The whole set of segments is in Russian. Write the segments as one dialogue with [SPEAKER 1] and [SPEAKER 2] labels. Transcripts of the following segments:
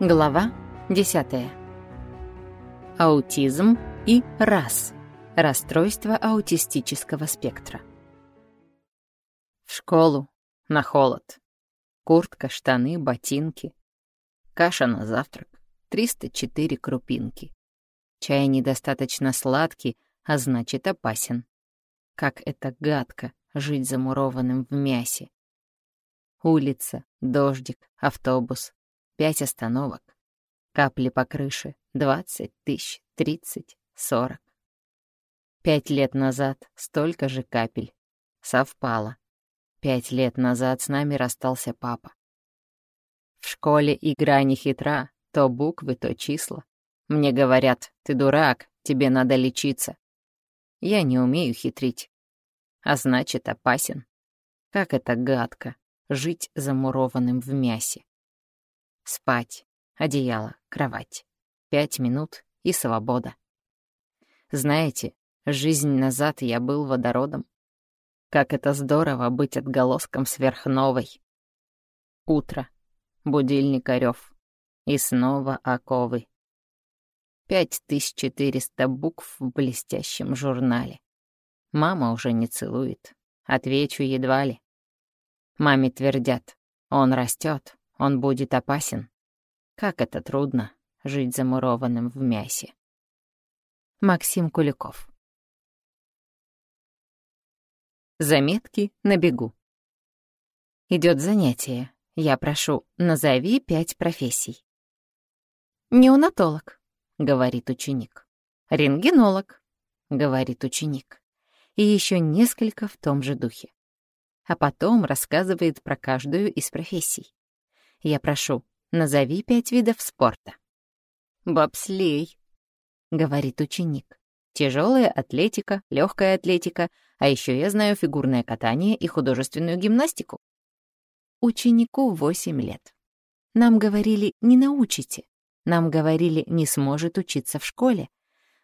[SPEAKER 1] Глава 10. Аутизм и РАС. Расстройство аутистического спектра. В школу, на холод. Куртка, штаны, ботинки. Каша на завтрак. 304 крупинки. Чай недостаточно сладкий, а значит опасен. Как это гадко жить замурованным в мясе. Улица, дождик, автобус, Пять остановок. Капли по крыше. Двадцать тысяч, тридцать, сорок. Пять лет назад столько же капель. Совпало. Пять лет назад с нами расстался папа. В школе игра не хитра, то буквы, то числа. Мне говорят, ты дурак, тебе надо лечиться. Я не умею хитрить. А значит, опасен. Как это гадко — жить замурованным в мясе. Спать. Одеяло, кровать. Пять минут и свобода. Знаете, жизнь назад я был водородом. Как это здорово быть отголоском сверхновой. Утро. Будильник орёв. И снова оковы. Пять тысяч четыреста букв в блестящем журнале. Мама уже не целует. Отвечу едва ли. Маме твердят, он растет, он будет опасен. Как это трудно — жить замурованным в мясе. Максим Куликов Заметки на бегу. Идет занятие. Я прошу, назови пять профессий. «Неонатолог», — говорит ученик. «Рентгенолог», — говорит ученик. И еще несколько в том же духе. А потом рассказывает про каждую из профессий. Я прошу, назови пять видов спорта. «Бобслей», — говорит ученик. Тяжелая атлетика, легкая атлетика, а еще я знаю фигурное катание и художественную гимнастику. Ученику 8 лет. Нам говорили «не научите». Нам говорили «не сможет учиться в школе».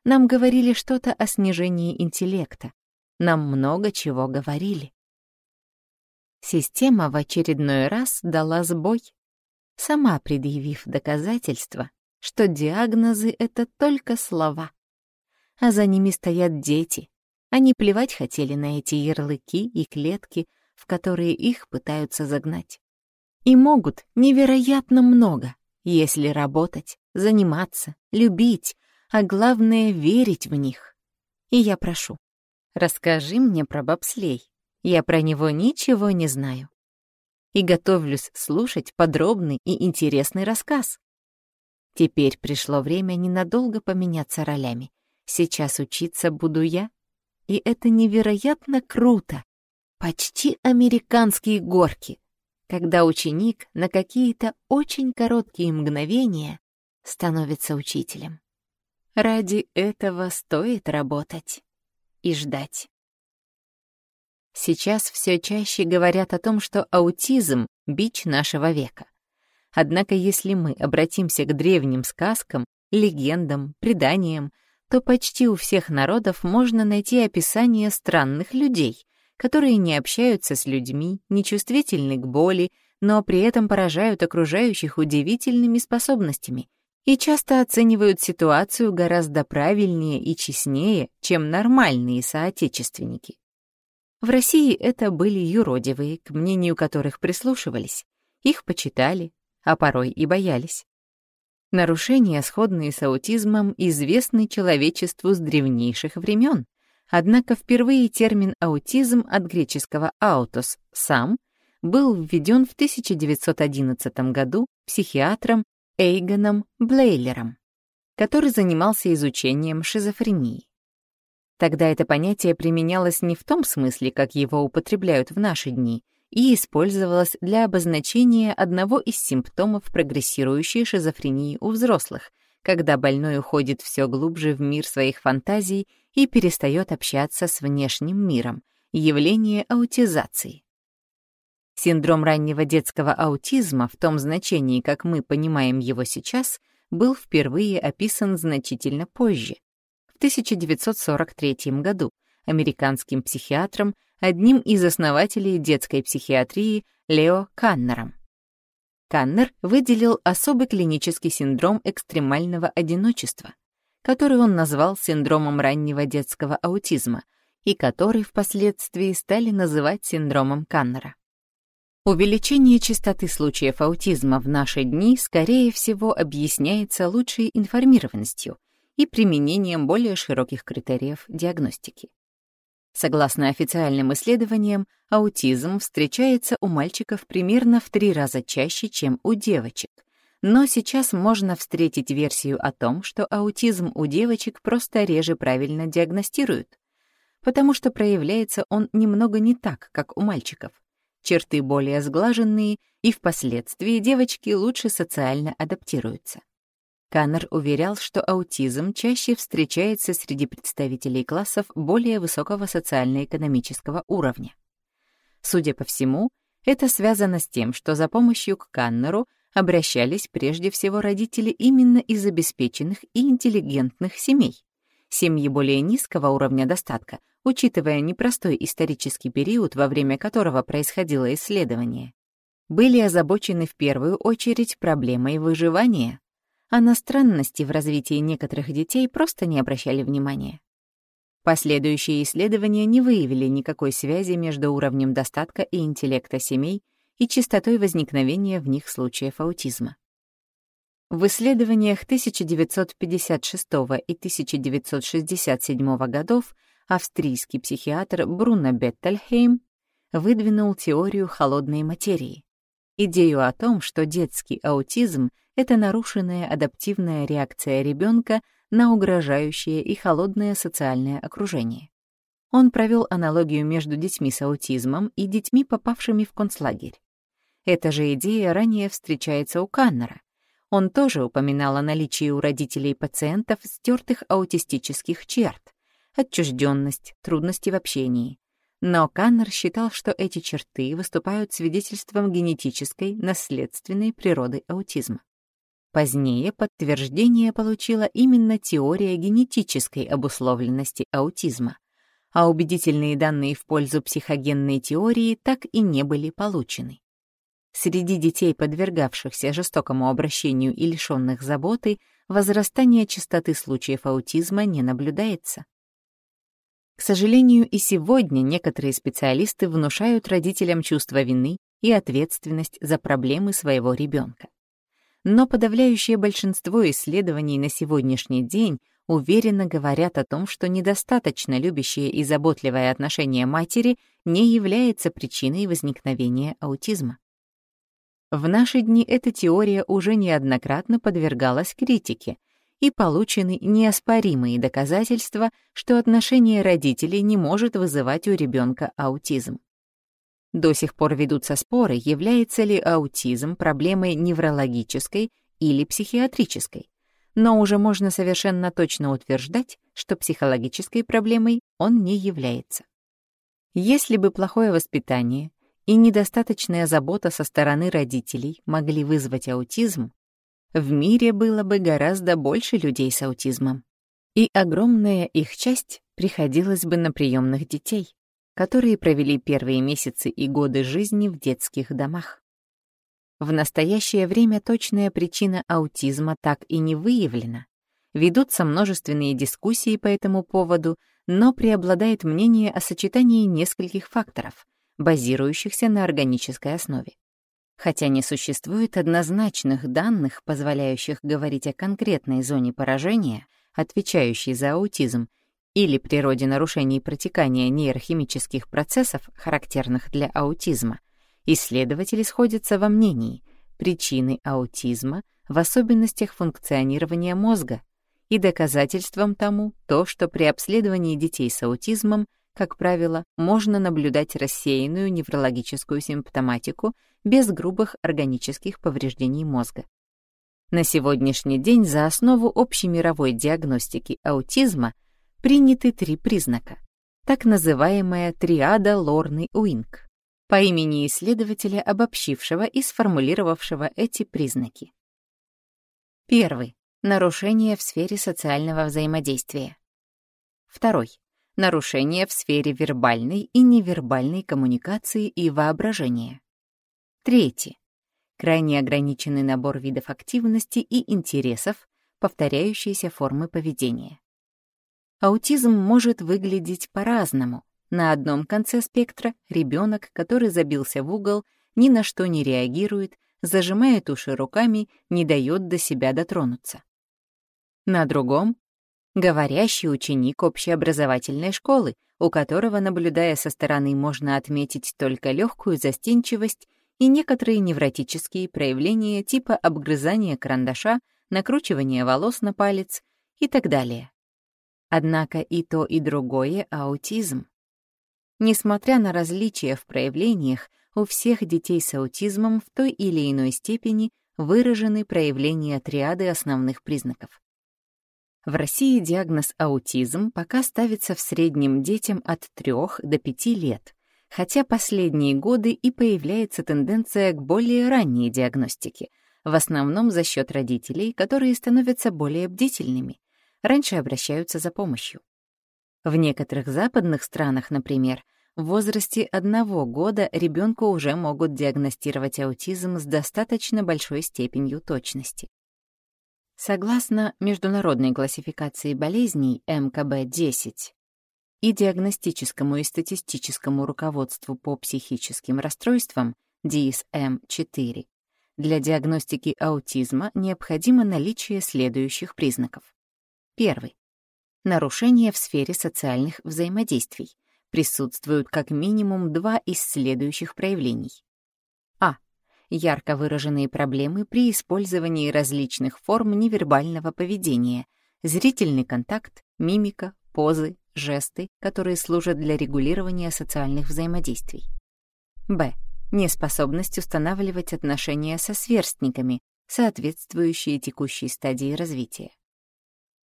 [SPEAKER 1] Нам говорили что-то о снижении интеллекта. Нам много чего говорили. Система в очередной раз дала сбой сама предъявив доказательства, что диагнозы — это только слова. А за ними стоят дети. Они плевать хотели на эти ярлыки и клетки, в которые их пытаются загнать. И могут невероятно много, если работать, заниматься, любить, а главное — верить в них. И я прошу, расскажи мне про бобслей. Я про него ничего не знаю и готовлюсь слушать подробный и интересный рассказ. Теперь пришло время ненадолго поменяться ролями. Сейчас учиться буду я, и это невероятно круто. Почти американские горки, когда ученик на какие-то очень короткие мгновения становится учителем. Ради этого стоит работать и ждать. Сейчас все чаще говорят о том, что аутизм — бич нашего века. Однако если мы обратимся к древним сказкам, легендам, преданиям, то почти у всех народов можно найти описание странных людей, которые не общаются с людьми, не чувствительны к боли, но при этом поражают окружающих удивительными способностями и часто оценивают ситуацию гораздо правильнее и честнее, чем нормальные соотечественники. В России это были юродивые, к мнению которых прислушивались, их почитали, а порой и боялись. Нарушения, сходные с аутизмом, известны человечеству с древнейших времен, однако впервые термин «аутизм» от греческого «аутос» — «сам» был введен в 1911 году психиатром Эйгоном Блейлером, который занимался изучением шизофрении. Тогда это понятие применялось не в том смысле, как его употребляют в наши дни, и использовалось для обозначения одного из симптомов прогрессирующей шизофрении у взрослых, когда больной уходит все глубже в мир своих фантазий и перестает общаться с внешним миром, явление аутизации. Синдром раннего детского аутизма в том значении, как мы понимаем его сейчас, был впервые описан значительно позже, в 1943 году американским психиатром, одним из основателей детской психиатрии Лео Каннером. Каннер выделил особый клинический синдром экстремального одиночества, который он назвал синдромом раннего детского аутизма и который впоследствии стали называть синдромом Каннера. Увеличение частоты случаев аутизма в наши дни, скорее всего, объясняется лучшей информированностью и применением более широких критериев диагностики. Согласно официальным исследованиям, аутизм встречается у мальчиков примерно в три раза чаще, чем у девочек. Но сейчас можно встретить версию о том, что аутизм у девочек просто реже правильно диагностируют, потому что проявляется он немного не так, как у мальчиков черты более сглаженные, и впоследствии девочки лучше социально адаптируются. Каннер уверял, что аутизм чаще встречается среди представителей классов более высокого социально-экономического уровня. Судя по всему, это связано с тем, что за помощью к Каннеру обращались прежде всего родители именно из обеспеченных и интеллигентных семей. Семьи более низкого уровня достатка учитывая непростой исторический период, во время которого происходило исследование, были озабочены в первую очередь проблемой выживания, а на странности в развитии некоторых детей просто не обращали внимания. Последующие исследования не выявили никакой связи между уровнем достатка и интеллекта семей и частотой возникновения в них случаев аутизма. В исследованиях 1956 и 1967 годов австрийский психиатр Бруно Беттельхейм выдвинул теорию холодной материи, идею о том, что детский аутизм — это нарушенная адаптивная реакция ребенка на угрожающее и холодное социальное окружение. Он провел аналогию между детьми с аутизмом и детьми, попавшими в концлагерь. Эта же идея ранее встречается у Каннера. Он тоже упоминал о наличии у родителей пациентов стертых аутистических черт, отчужденность, трудности в общении. Но Каннер считал, что эти черты выступают свидетельством генетической, наследственной природы аутизма. Позднее подтверждение получила именно теория генетической обусловленности аутизма, а убедительные данные в пользу психогенной теории так и не были получены. Среди детей, подвергавшихся жестокому обращению и лишенных заботы, возрастание частоты случаев аутизма не наблюдается. К сожалению, и сегодня некоторые специалисты внушают родителям чувство вины и ответственность за проблемы своего ребенка. Но подавляющее большинство исследований на сегодняшний день уверенно говорят о том, что недостаточно любящее и заботливое отношение матери не является причиной возникновения аутизма. В наши дни эта теория уже неоднократно подвергалась критике, и получены неоспоримые доказательства, что отношение родителей не может вызывать у ребенка аутизм. До сих пор ведутся споры, является ли аутизм проблемой неврологической или психиатрической, но уже можно совершенно точно утверждать, что психологической проблемой он не является. Если бы плохое воспитание и недостаточная забота со стороны родителей могли вызвать аутизм, в мире было бы гораздо больше людей с аутизмом. И огромная их часть приходилась бы на приемных детей, которые провели первые месяцы и годы жизни в детских домах. В настоящее время точная причина аутизма так и не выявлена. Ведутся множественные дискуссии по этому поводу, но преобладает мнение о сочетании нескольких факторов, базирующихся на органической основе. Хотя не существует однозначных данных, позволяющих говорить о конкретной зоне поражения, отвечающей за аутизм, или природе нарушений протекания нейрохимических процессов, характерных для аутизма, исследователи сходятся во мнении причины аутизма в особенностях функционирования мозга и доказательством тому то, что при обследовании детей с аутизмом как правило, можно наблюдать рассеянную неврологическую симптоматику без грубых органических повреждений мозга. На сегодняшний день за основу общемировой диагностики аутизма приняты три признака. Так называемая триада Лорны-Уинг по имени исследователя, обобщившего и сформулировавшего эти признаки. Первый. Нарушение в сфере социального взаимодействия. Второй нарушения в сфере вербальной и невербальной коммуникации и воображения. Третье. крайне ограниченный набор видов активности и интересов, повторяющиеся формы поведения. Аутизм может выглядеть по-разному. На одном конце спектра — ребенок, который забился в угол, ни на что не реагирует, зажимает уши руками, не дает до себя дотронуться. На другом — говорящий ученик общеобразовательной школы, у которого, наблюдая со стороны, можно отметить только легкую застенчивость и некоторые невротические проявления типа обгрызания карандаша, накручивания волос на палец и так далее. Однако и то, и другое — аутизм. Несмотря на различия в проявлениях, у всех детей с аутизмом в той или иной степени выражены проявления триады основных признаков. В России диагноз аутизм пока ставится в среднем детям от 3 до 5 лет, хотя последние годы и появляется тенденция к более ранней диагностике, в основном за счет родителей, которые становятся более бдительными, раньше обращаются за помощью. В некоторых западных странах, например, в возрасте одного года ребенку уже могут диагностировать аутизм с достаточно большой степенью точности. Согласно международной классификации болезней МКБ-10 и диагностическому и статистическому руководству по психическим расстройствам DSM-4, для диагностики аутизма необходимо наличие следующих признаков. Первый. Нарушения в сфере социальных взаимодействий. Присутствуют как минимум два из следующих проявлений. А. Ярко выраженные проблемы при использовании различных форм невербального поведения, зрительный контакт, мимика, позы, жесты, которые служат для регулирования социальных взаимодействий. Б неспособность устанавливать отношения со сверстниками, соответствующие текущей стадии развития.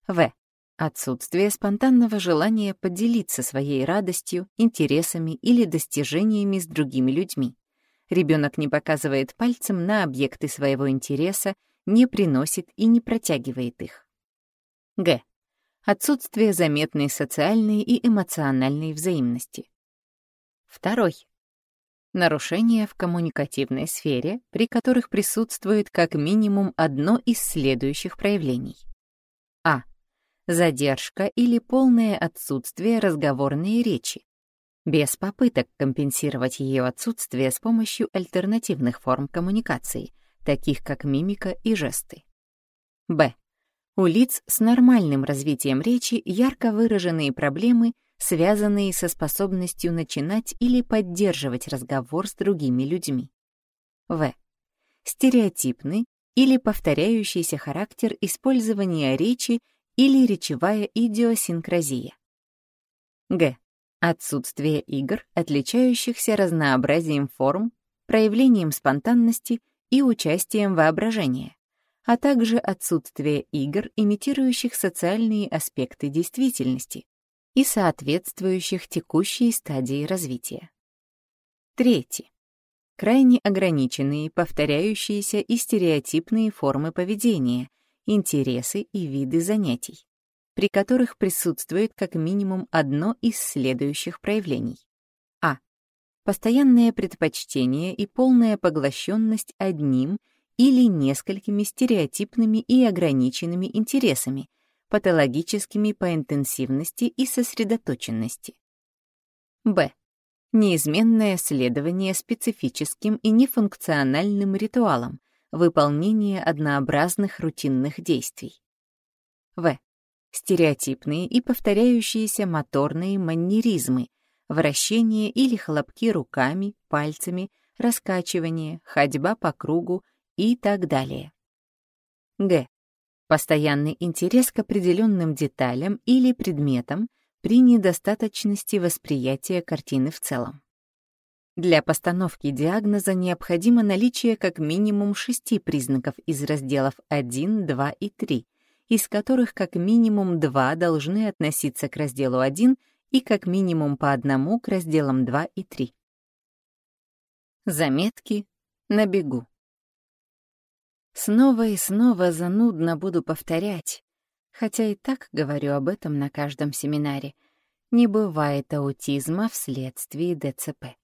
[SPEAKER 1] В. Отсутствие спонтанного желания поделиться своей радостью, интересами или достижениями с другими людьми. Ребенок не показывает пальцем на объекты своего интереса, не приносит и не протягивает их. Г. Отсутствие заметной социальной и эмоциональной взаимности. Второй нарушения в коммуникативной сфере, при которых присутствует как минимум одно из следующих проявлений. Задержка или полное отсутствие разговорной речи, без попыток компенсировать ее отсутствие с помощью альтернативных форм коммуникации, таких как мимика и жесты. Б. У лиц с нормальным развитием речи ярко выраженные проблемы связанные со способностью начинать или поддерживать разговор с другими людьми. В. Стереотипный или повторяющийся характер использования речи или речевая идиосинкразия. Г. Отсутствие игр, отличающихся разнообразием форм, проявлением спонтанности и участием воображения, а также отсутствие игр, имитирующих социальные аспекты действительности, и соответствующих текущей стадии развития. Третье. Крайне ограниченные, повторяющиеся и стереотипные формы поведения, интересы и виды занятий, при которых присутствует как минимум одно из следующих проявлений. А. Постоянное предпочтение и полная поглощенность одним или несколькими стереотипными и ограниченными интересами, патологическими по интенсивности и сосредоточенности. Б. Неизменное следование специфическим и нефункциональным ритуалам, выполнение однообразных рутинных действий. В. Стереотипные и повторяющиеся моторные маннеризмы, вращение или хлопки руками, пальцами, раскачивание, ходьба по кругу и так далее. Г постоянный интерес к определенным деталям или предметам при недостаточности восприятия картины в целом. Для постановки диагноза необходимо наличие как минимум шести признаков из разделов 1, 2 и 3, из которых как минимум два должны относиться к разделу 1 и как минимум по одному к разделам 2 и 3. Заметки на бегу. Снова и снова занудно буду повторять, хотя и так говорю об этом на каждом семинаре. Не бывает аутизма вследствие ДЦП.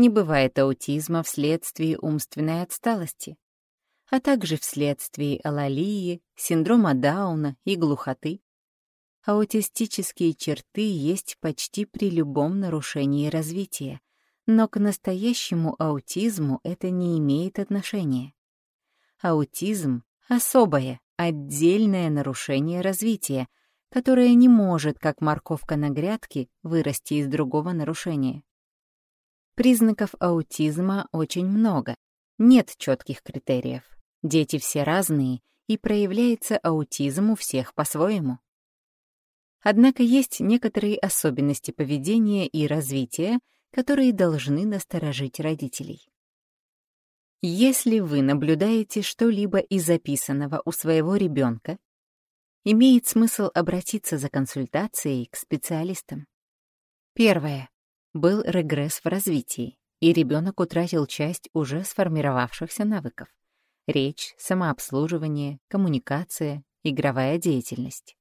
[SPEAKER 1] Не бывает аутизма вследствие умственной отсталости, а также вследствие алалии, синдрома Дауна и глухоты. Аутистические черты есть почти при любом нарушении развития, но к настоящему аутизму это не имеет отношения. Аутизм — особое, отдельное нарушение развития, которое не может, как морковка на грядке, вырасти из другого нарушения. Признаков аутизма очень много. Нет четких критериев. Дети все разные, и проявляется аутизм у всех по-своему. Однако есть некоторые особенности поведения и развития, которые должны насторожить родителей. Если вы наблюдаете что-либо из записанного у своего ребенка, имеет смысл обратиться за консультацией к специалистам. Первое. Был регресс в развитии, и ребенок утратил часть уже сформировавшихся навыков. Речь, самообслуживание, коммуникация, игровая деятельность.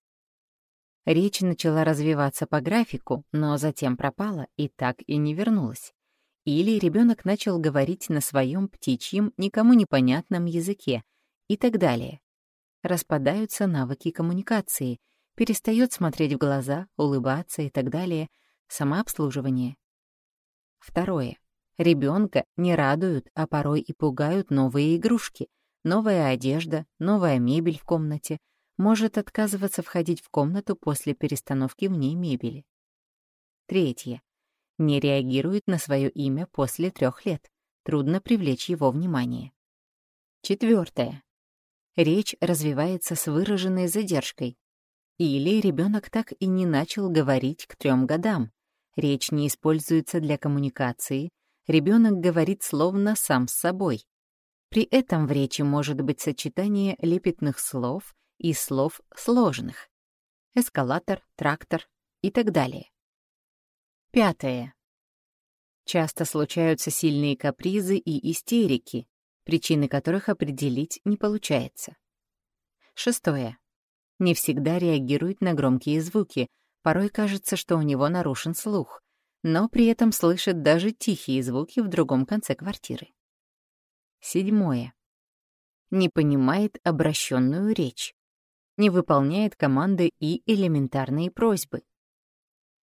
[SPEAKER 1] Речь начала развиваться по графику, но затем пропала и так и не вернулась. Или ребенок начал говорить на своем птичьем, никому непонятном языке и так далее. Распадаются навыки коммуникации, перестает смотреть в глаза, улыбаться и так далее, самообслуживание. Второе. Ребенка не радуют, а порой и пугают новые игрушки, новая одежда, новая мебель в комнате, может отказываться входить в комнату после перестановки в ней мебели. Третье не реагирует на свое имя после трех лет. Трудно привлечь его внимание. Четвертое. Речь развивается с выраженной задержкой. Или ребенок так и не начал говорить к трем годам. Речь не используется для коммуникации, ребенок говорит словно сам с собой. При этом в речи может быть сочетание лепетных слов и слов сложных. Эскалатор, трактор и так далее. Пятое. Часто случаются сильные капризы и истерики, причины которых определить не получается. Шестое. Не всегда реагирует на громкие звуки, порой кажется, что у него нарушен слух, но при этом слышит даже тихие звуки в другом конце квартиры. Седьмое. Не понимает обращенную речь, не выполняет команды и элементарные просьбы.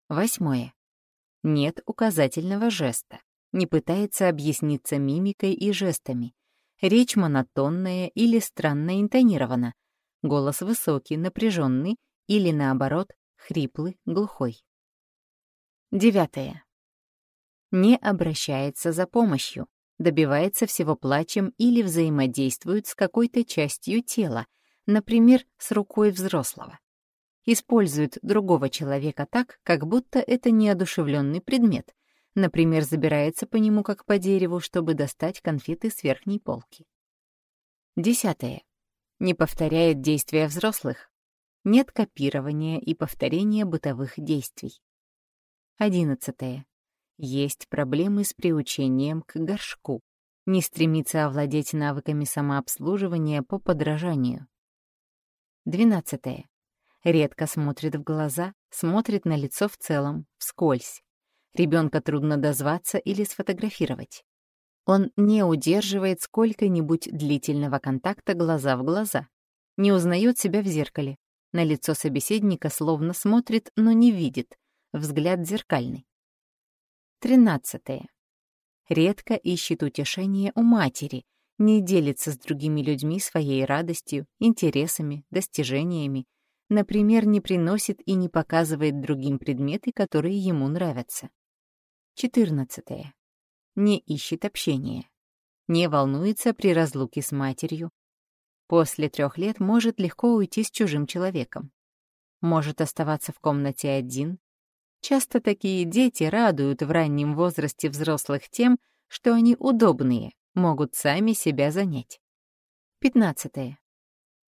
[SPEAKER 1] Восьмое. Нет указательного жеста. Не пытается объясниться мимикой и жестами. Речь монотонная или странно интонирована. Голос высокий, напряженный или, наоборот, хриплый, глухой. Девятое. Не обращается за помощью, добивается всего плачем или взаимодействует с какой-то частью тела, например, с рукой взрослого использует другого человека так, как будто это неодушевленный предмет, например, забирается по нему как по дереву, чтобы достать конфеты с верхней полки. Десятое. Не повторяет действия взрослых. Нет копирования и повторения бытовых действий. Одиннадцатое. Есть проблемы с приучением к горшку. Не стремится овладеть навыками самообслуживания по подражанию. Двенадцатое редко смотрит в глаза, смотрит на лицо в целом, вскользь. Ребенка трудно дозваться или сфотографировать. Он не удерживает сколько-нибудь длительного контакта глаза в глаза, не узнает себя в зеркале. На лицо собеседника словно смотрит, но не видит, взгляд зеркальный. Тринадцатое. Редко ищет утешение у матери, не делится с другими людьми своей радостью, интересами, достижениями, Например, не приносит и не показывает другим предметы, которые ему нравятся. 14. Не ищет общения. Не волнуется при разлуке с матерью. После трех лет может легко уйти с чужим человеком. Может оставаться в комнате один. Часто такие дети радуют в раннем возрасте взрослых тем, что они удобные, могут сами себя занять. 15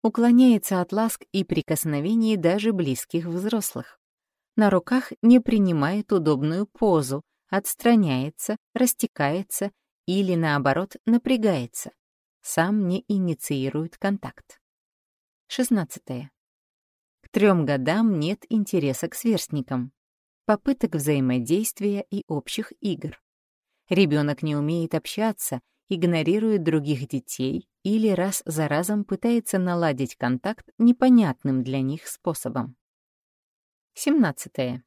[SPEAKER 1] уклоняется от ласк и прикосновений даже близких взрослых. На руках не принимает удобную позу, отстраняется, растекается или, наоборот, напрягается. Сам не инициирует контакт. 16. К трем годам нет интереса к сверстникам, попыток взаимодействия и общих игр. Ребенок не умеет общаться, игнорирует других детей или раз за разом пытается наладить контакт непонятным для них способом. 17.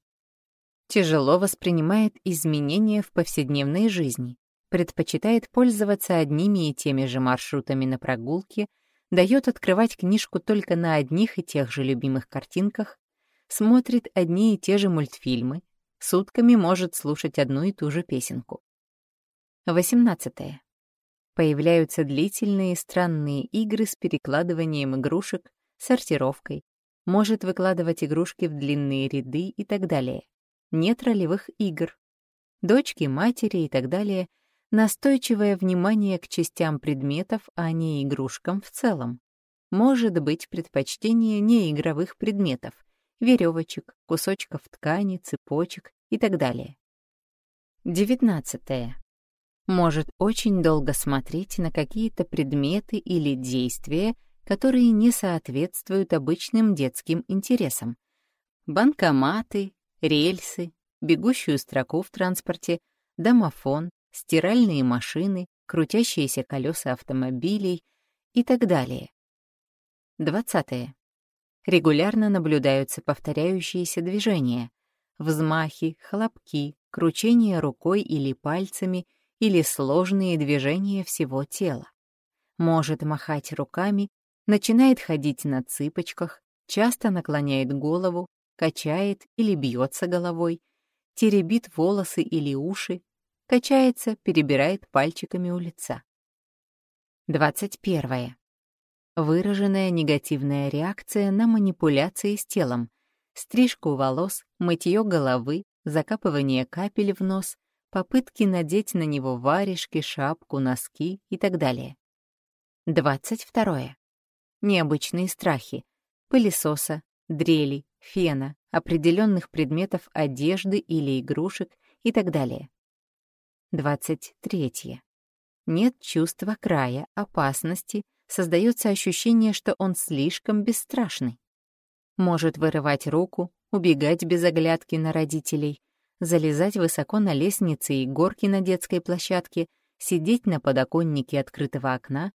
[SPEAKER 1] Тяжело воспринимает изменения в повседневной жизни, предпочитает пользоваться одними и теми же маршрутами на прогулке, дает открывать книжку только на одних и тех же любимых картинках, смотрит одни и те же мультфильмы, сутками может слушать одну и ту же песенку. 18. Появляются длительные странные игры с перекладыванием игрушек, сортировкой, может выкладывать игрушки в длинные ряды и так далее. Нет ролевых игр. Дочки, матери и так далее — настойчивое внимание к частям предметов, а не игрушкам в целом. Может быть предпочтение неигровых предметов, веревочек, кусочков ткани, цепочек и так далее. 19. Может очень долго смотреть на какие-то предметы или действия, которые не соответствуют обычным детским интересам. Банкоматы, рельсы, бегущую строку в транспорте, домофон, стиральные машины, крутящиеся колеса автомобилей и так далее. 20. Регулярно наблюдаются повторяющиеся движения, взмахи, хлопки, кручение рукой или пальцами или сложные движения всего тела. Может махать руками, начинает ходить на цыпочках, часто наклоняет голову, качает или бьется головой, теребит волосы или уши, качается, перебирает пальчиками у лица. 21. Выраженная негативная реакция на манипуляции с телом, стрижку волос, мытье головы, закапывание капель в нос, попытки надеть на него варежки, шапку, носки и так далее. 22. Необычные страхи, пылесоса, дрели, фена, определенных предметов одежды или игрушек и так далее. 23. Нет чувства края, опасности, создается ощущение, что он слишком бесстрашный. Может вырывать руку, убегать без оглядки на родителей, залезать высоко на лестнице и горки на детской площадке, сидеть на подоконнике открытого окна.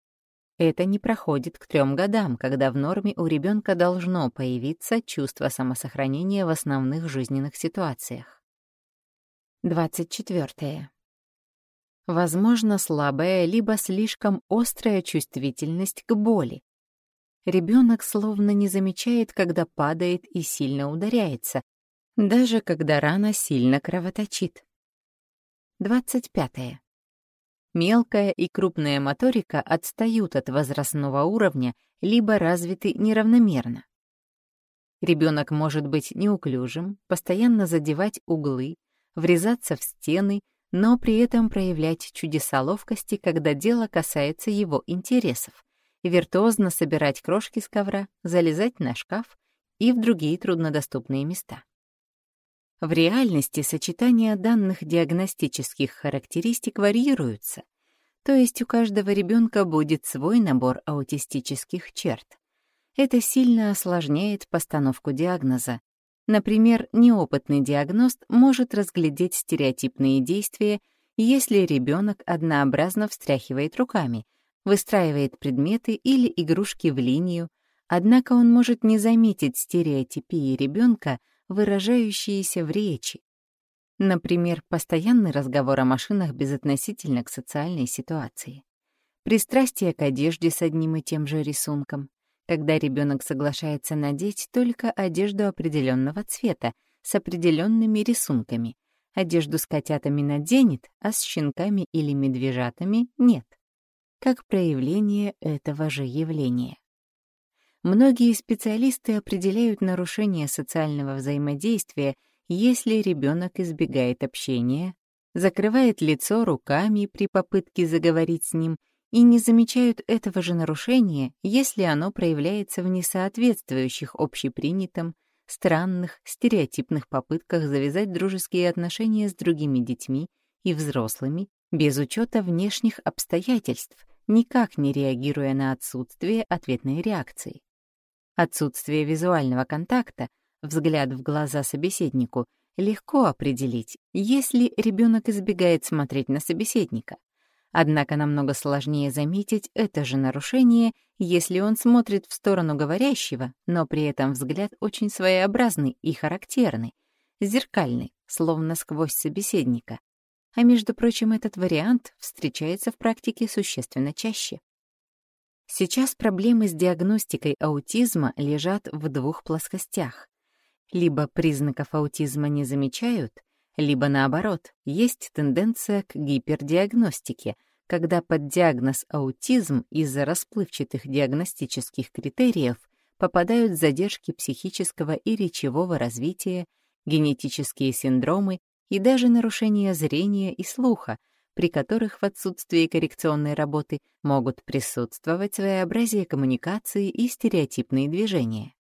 [SPEAKER 1] Это не проходит к трем годам, когда в норме у ребенка должно появиться чувство самосохранения в основных жизненных ситуациях. 24. Возможно, слабая либо слишком острая чувствительность к боли. Ребенок словно не замечает, когда падает и сильно ударяется, даже когда рана сильно кровоточит. 25. Мелкая и крупная моторика отстают от возрастного уровня, либо развиты неравномерно. Ребенок может быть неуклюжим, постоянно задевать углы, врезаться в стены, но при этом проявлять чудеса ловкости, когда дело касается его интересов, виртуозно собирать крошки с ковра, залезать на шкаф и в другие труднодоступные места. В реальности сочетания данных диагностических характеристик варьируются, то есть у каждого ребенка будет свой набор аутистических черт. Это сильно осложняет постановку диагноза, Например, неопытный диагност может разглядеть стереотипные действия, если ребенок однообразно встряхивает руками, выстраивает предметы или игрушки в линию, однако он может не заметить стереотипии ребенка, выражающиеся в речи. Например, постоянный разговор о машинах безотносительно к социальной ситуации. Пристрастие к одежде с одним и тем же рисунком когда ребенок соглашается надеть только одежду определенного цвета с определенными рисунками. Одежду с котятами наденет, а с щенками или медвежатами нет. Как проявление этого же явления. Многие специалисты определяют нарушение социального взаимодействия, если ребенок избегает общения, закрывает лицо руками при попытке заговорить с ним и не замечают этого же нарушения, если оно проявляется в несоответствующих общепринятым, странных, стереотипных попытках завязать дружеские отношения с другими детьми и взрослыми без учета внешних обстоятельств, никак не реагируя на отсутствие ответной реакции. Отсутствие визуального контакта, взгляд в глаза собеседнику, легко определить, если ребенок избегает смотреть на собеседника. Однако намного сложнее заметить это же нарушение, если он смотрит в сторону говорящего, но при этом взгляд очень своеобразный и характерный, зеркальный, словно сквозь собеседника. А между прочим, этот вариант встречается в практике существенно чаще. Сейчас проблемы с диагностикой аутизма лежат в двух плоскостях. Либо признаков аутизма не замечают, либо наоборот, есть тенденция к гипердиагностике, когда под диагноз аутизм из-за расплывчатых диагностических критериев попадают задержки психического и речевого развития, генетические синдромы и даже нарушения зрения и слуха, при которых в отсутствии коррекционной работы могут присутствовать своеобразие коммуникации и стереотипные движения.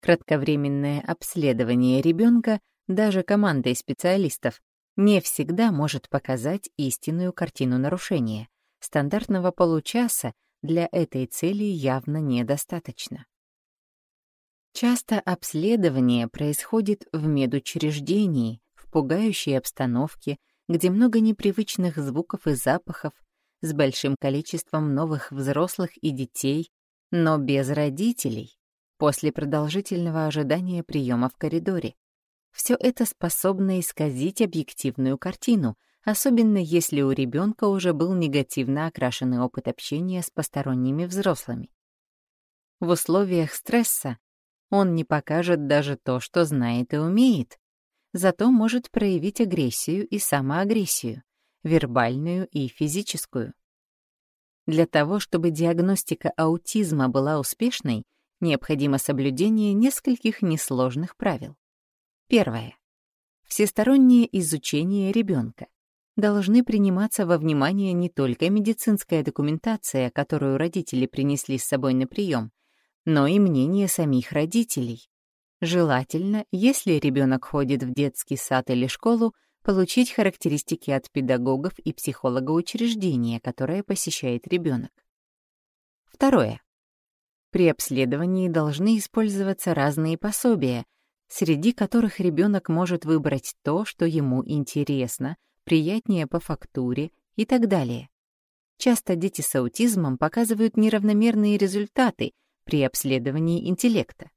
[SPEAKER 1] Кратковременное обследование ребенка даже командой специалистов не всегда может показать истинную картину нарушения. Стандартного получаса для этой цели явно недостаточно. Часто обследование происходит в медучреждении, в пугающей обстановке, где много непривычных звуков и запахов, с большим количеством новых взрослых и детей, но без родителей, после продолжительного ожидания приема в коридоре. Все это способно исказить объективную картину, особенно если у ребенка уже был негативно окрашенный опыт общения с посторонними взрослыми. В условиях стресса он не покажет даже то, что знает и умеет, зато может проявить агрессию и самоагрессию, вербальную и физическую. Для того, чтобы диагностика аутизма была успешной, необходимо соблюдение нескольких несложных правил. Первое. Всестороннее изучение ребенка. Должны приниматься во внимание не только медицинская документация, которую родители принесли с собой на прием, но и мнение самих родителей, Желательно, если ребенок ходит в детский сад или школу, получить характеристики от педагогов и психолога учреждения, которое посещает ребенок. Второе. При обследовании должны использоваться разные пособия, среди которых ребенок может выбрать то, что ему интересно, приятнее по фактуре и так далее. Часто дети с аутизмом показывают неравномерные результаты при обследовании интеллекта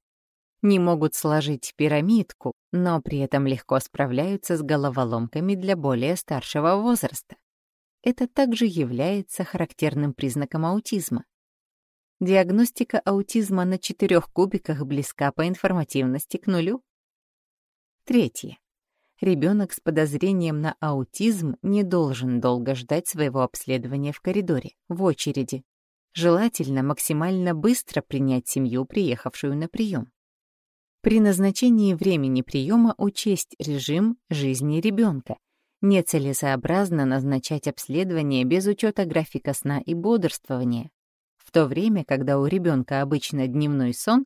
[SPEAKER 1] не могут сложить пирамидку, но при этом легко справляются с головоломками для более старшего возраста. Это также является характерным признаком аутизма. Диагностика аутизма на четырех кубиках близка по информативности к нулю. Третье. Ребенок с подозрением на аутизм не должен долго ждать своего обследования в коридоре, в очереди. Желательно максимально быстро принять семью, приехавшую на прием. При назначении времени приема учесть режим жизни ребенка. Нецелесообразно назначать обследование без учета графика сна и бодрствования. В то время, когда у ребенка обычно дневной сон,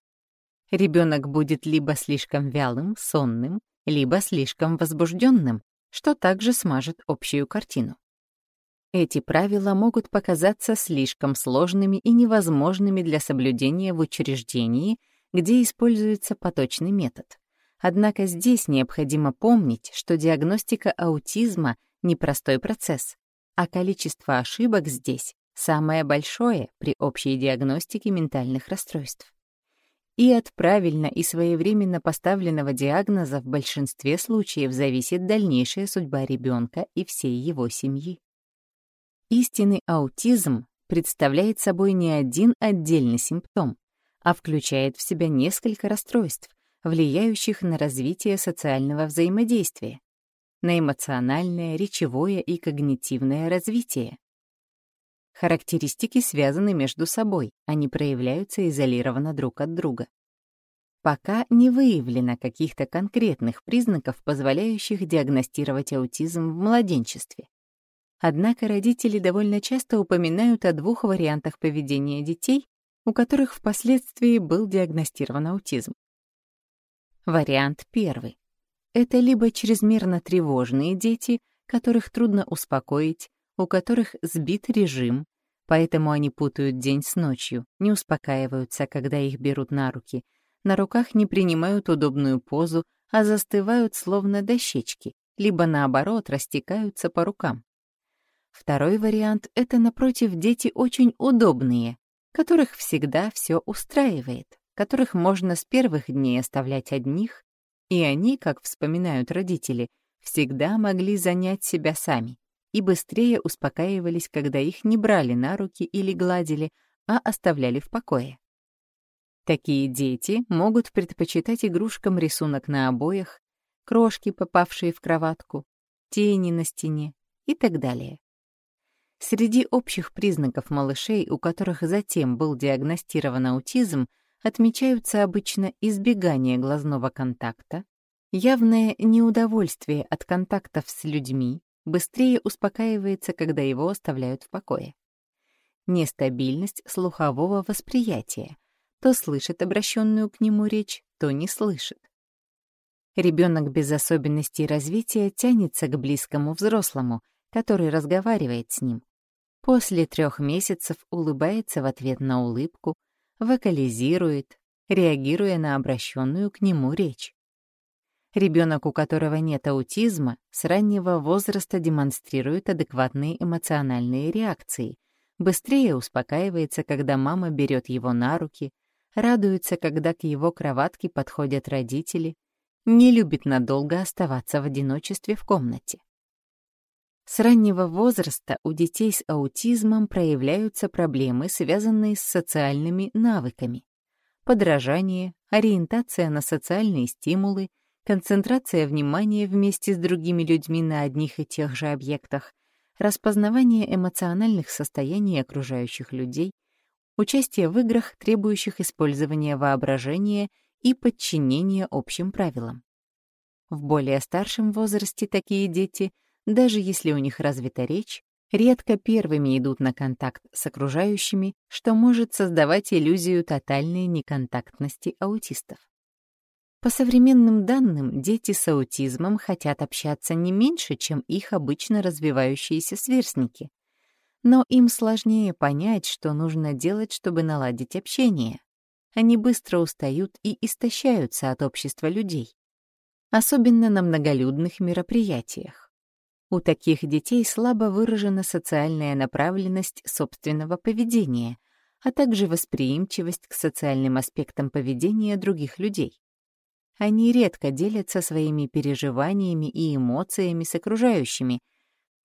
[SPEAKER 1] ребенок будет либо слишком вялым, сонным, либо слишком возбужденным, что также смажет общую картину. Эти правила могут показаться слишком сложными и невозможными для соблюдения в учреждении где используется поточный метод. Однако здесь необходимо помнить, что диагностика аутизма — непростой процесс, а количество ошибок здесь самое большое при общей диагностике ментальных расстройств. И от правильно и своевременно поставленного диагноза в большинстве случаев зависит дальнейшая судьба ребенка и всей его семьи. Истинный аутизм представляет собой не один отдельный симптом, а включает в себя несколько расстройств, влияющих на развитие социального взаимодействия, на эмоциональное, речевое и когнитивное развитие. Характеристики связаны между собой, они проявляются изолированно друг от друга. Пока не выявлено каких-то конкретных признаков, позволяющих диагностировать аутизм в младенчестве. Однако родители довольно часто упоминают о двух вариантах поведения детей, у которых впоследствии был диагностирован аутизм. Вариант первый. Это либо чрезмерно тревожные дети, которых трудно успокоить, у которых сбит режим, поэтому они путают день с ночью, не успокаиваются, когда их берут на руки, на руках не принимают удобную позу, а застывают словно дощечки, либо наоборот растекаются по рукам. Второй вариант — это, напротив, дети очень удобные, которых всегда все устраивает, которых можно с первых дней оставлять одних, и они, как вспоминают родители, всегда могли занять себя сами и быстрее успокаивались, когда их не брали на руки или гладили, а оставляли в покое. Такие дети могут предпочитать игрушкам рисунок на обоях, крошки, попавшие в кроватку, тени на стене и так далее. Среди общих признаков малышей, у которых затем был диагностирован аутизм, отмечаются обычно избегание глазного контакта, явное неудовольствие от контактов с людьми, быстрее успокаивается, когда его оставляют в покое. Нестабильность слухового восприятия. То слышит обращенную к нему речь, то не слышит. Ребенок без особенностей развития тянется к близкому взрослому, который разговаривает с ним. После трех месяцев улыбается в ответ на улыбку, вокализирует, реагируя на обращенную к нему речь. Ребенок, у которого нет аутизма, с раннего возраста демонстрирует адекватные эмоциональные реакции, быстрее успокаивается, когда мама берет его на руки, радуется, когда к его кроватке подходят родители, не любит надолго оставаться в одиночестве в комнате. С раннего возраста у детей с аутизмом проявляются проблемы, связанные с социальными навыками. Подражание, ориентация на социальные стимулы — концентрация внимания вместе с другими людьми на одних и тех же объектах, распознавание эмоциональных состояний окружающих людей, участие в играх, требующих использования воображения и подчинения общим правилам. В более старшем возрасте такие дети, даже если у них развита речь, редко первыми идут на контакт с окружающими, что может создавать иллюзию тотальной неконтактности аутистов. По современным данным, дети с аутизмом хотят общаться не меньше, чем их обычно развивающиеся сверстники. Но им сложнее понять, что нужно делать, чтобы наладить общение. Они быстро устают и истощаются от общества людей. Особенно на многолюдных мероприятиях. У таких детей слабо выражена социальная направленность собственного поведения, а также восприимчивость к социальным аспектам поведения других людей. Они редко делятся своими переживаниями и эмоциями с окружающими,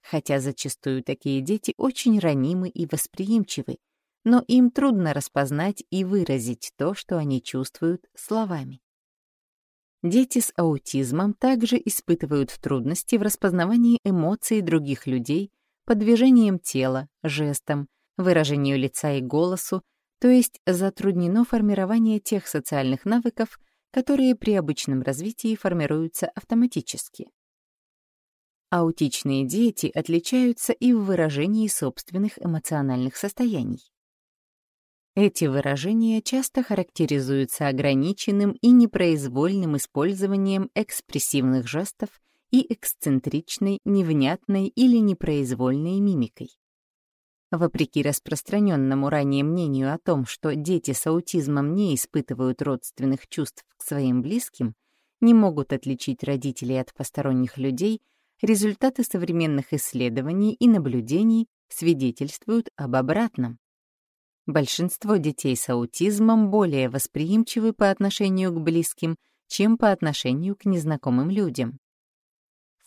[SPEAKER 1] хотя зачастую такие дети очень ранимы и восприимчивы, но им трудно распознать и выразить то, что они чувствуют словами. Дети с аутизмом также испытывают трудности в распознавании эмоций других людей по движениям тела, жестам, выражению лица и голосу, то есть затруднено формирование тех социальных навыков, которые при обычном развитии формируются автоматически. Аутичные дети отличаются и в выражении собственных эмоциональных состояний. Эти выражения часто характеризуются ограниченным и непроизвольным использованием экспрессивных жестов и эксцентричной, невнятной или непроизвольной мимикой. Вопреки распространенному ранее мнению о том, что дети с аутизмом не испытывают родственных чувств к своим близким, не могут отличить родителей от посторонних людей, результаты современных исследований и наблюдений свидетельствуют об обратном. Большинство детей с аутизмом более восприимчивы по отношению к близким, чем по отношению к незнакомым людям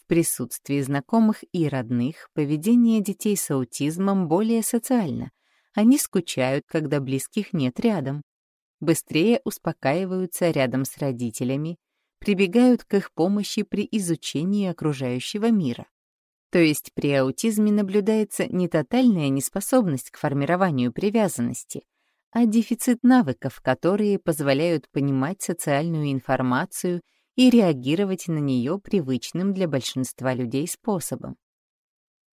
[SPEAKER 1] присутствии знакомых и родных поведение детей с аутизмом более социально. Они скучают, когда близких нет рядом. Быстрее успокаиваются рядом с родителями, прибегают к их помощи при изучении окружающего мира. То есть при аутизме наблюдается не тотальная неспособность к формированию привязанности, а дефицит навыков, которые позволяют понимать социальную информацию и реагировать на нее привычным для большинства людей способом.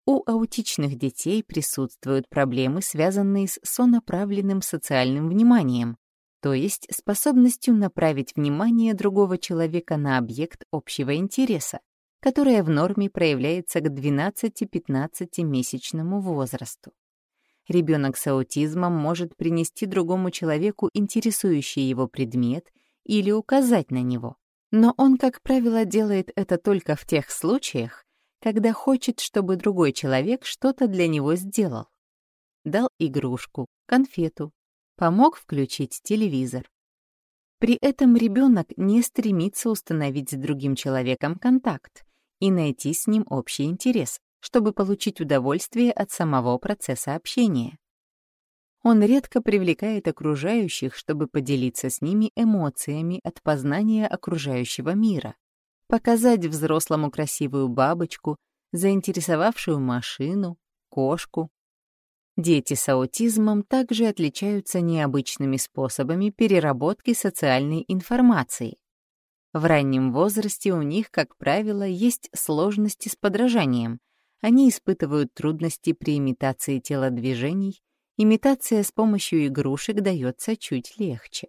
[SPEAKER 1] У аутичных детей присутствуют проблемы, связанные с сонаправленным социальным вниманием, то есть способностью направить внимание другого человека на объект общего интереса, которая в норме проявляется к 12-15-месячному возрасту. Ребенок с аутизмом может принести другому человеку интересующий его предмет или указать на него Но он, как правило, делает это только в тех случаях, когда хочет, чтобы другой человек что-то для него сделал. Дал игрушку, конфету, помог включить телевизор. При этом ребенок не стремится установить с другим человеком контакт и найти с ним общий интерес, чтобы получить удовольствие от самого процесса общения. Он редко привлекает окружающих, чтобы поделиться с ними эмоциями от познания окружающего мира, показать взрослому красивую бабочку, заинтересовавшую машину, кошку. Дети с аутизмом также отличаются необычными способами переработки социальной информации. В раннем возрасте у них, как правило, есть сложности с подражанием. Они испытывают трудности при имитации телодвижений, имитация с помощью игрушек дается чуть легче.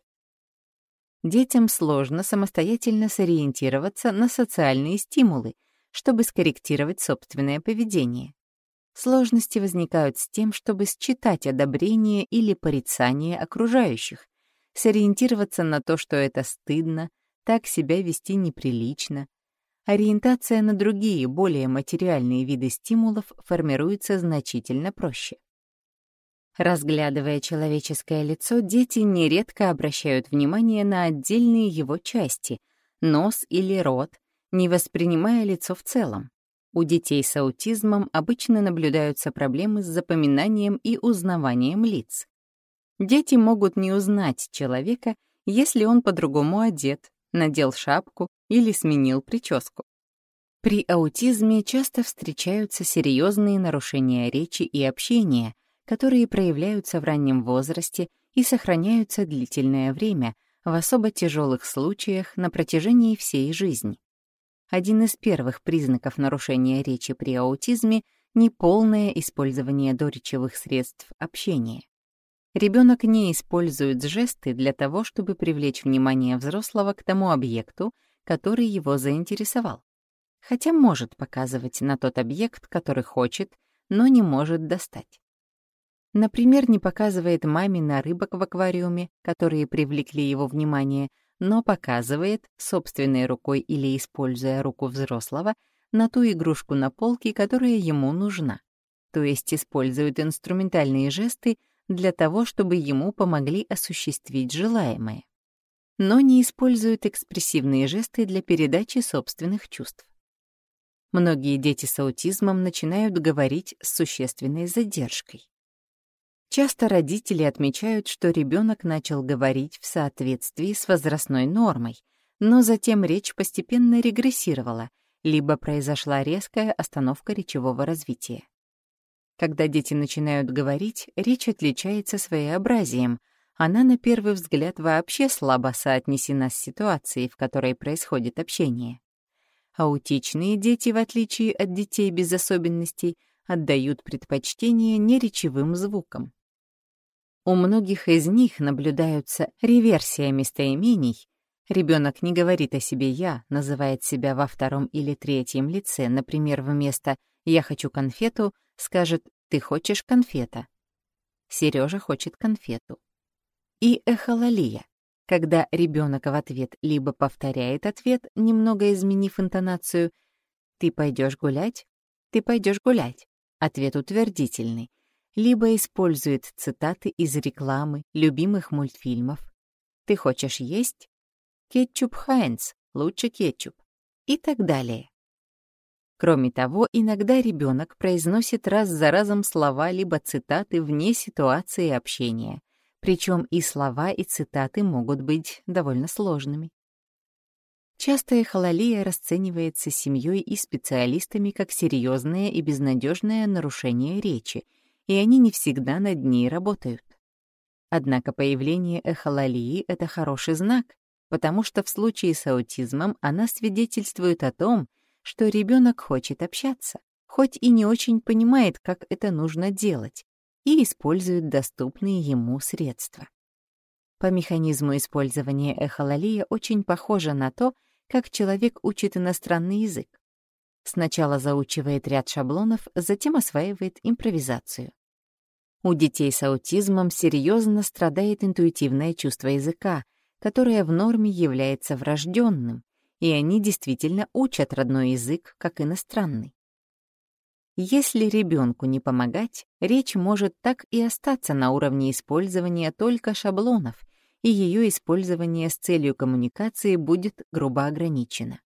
[SPEAKER 1] Детям сложно самостоятельно сориентироваться на социальные стимулы, чтобы скорректировать собственное поведение. Сложности возникают с тем, чтобы считать одобрение или порицание окружающих, сориентироваться на то, что это стыдно, так себя вести неприлично. Ориентация на другие, более материальные виды стимулов формируется значительно проще. Разглядывая человеческое лицо, дети нередко обращают внимание на отдельные его части — нос или рот, не воспринимая лицо в целом. У детей с аутизмом обычно наблюдаются проблемы с запоминанием и узнаванием лиц. Дети могут не узнать человека, если он по-другому одет, надел шапку или сменил прическу. При аутизме часто встречаются серьезные нарушения речи и общения — которые проявляются в раннем возрасте и сохраняются длительное время, в особо тяжелых случаях на протяжении всей жизни. Один из первых признаков нарушения речи при аутизме — неполное использование доречевых средств общения. Ребенок не использует жесты для того, чтобы привлечь внимание взрослого к тому объекту, который его заинтересовал. Хотя может показывать на тот объект, который хочет, но не может достать. Например, не показывает маме на рыбок в аквариуме, которые привлекли его внимание, но показывает, собственной рукой или используя руку взрослого, на ту игрушку на полке, которая ему нужна. То есть использует инструментальные жесты для того, чтобы ему помогли осуществить желаемое. Но не использует экспрессивные жесты для передачи собственных чувств. Многие дети с аутизмом начинают говорить с существенной задержкой. Часто родители отмечают, что ребенок начал говорить в соответствии с возрастной нормой, но затем речь постепенно регрессировала, либо произошла резкая остановка речевого развития. Когда дети начинают говорить, речь отличается своеобразием, она на первый взгляд вообще слабо соотнесена с ситуацией, в которой происходит общение. Аутичные дети, в отличие от детей без особенностей, отдают предпочтение неречевым звукам. У многих из них наблюдаются реверсия местоимений. Ребенок не говорит о себе «я», называет себя во втором или третьем лице, например, вместо «я хочу конфету» скажет «ты хочешь конфета». Сережа хочет конфету. И эхололия, когда ребенок в ответ либо повторяет ответ, немного изменив интонацию «ты пойдешь гулять», «ты пойдешь гулять», ответ утвердительный, либо использует цитаты из рекламы любимых мультфильмов. «Ты хочешь есть? Кетчуп Хайнц, лучше кетчуп» и так далее. Кроме того, иногда ребенок произносит раз за разом слова либо цитаты вне ситуации общения, причем и слова, и цитаты могут быть довольно сложными. Часто эхололия расценивается семьей и специалистами как серьезное и безнадежное нарушение речи, и они не всегда над ней работают. Однако появление эхололии — это хороший знак, потому что в случае с аутизмом она свидетельствует о том, что ребенок хочет общаться, хоть и не очень понимает, как это нужно делать, и использует доступные ему средства. По механизму использования эхололия очень похоже на то, как человек учит иностранный язык. Сначала заучивает ряд шаблонов, затем осваивает импровизацию. У детей с аутизмом серьезно страдает интуитивное чувство языка, которое в норме является врожденным, и они действительно учат родной язык как иностранный. Если ребенку не помогать, речь может так и остаться на уровне использования только шаблонов, и ее использование с целью коммуникации будет грубо ограничено.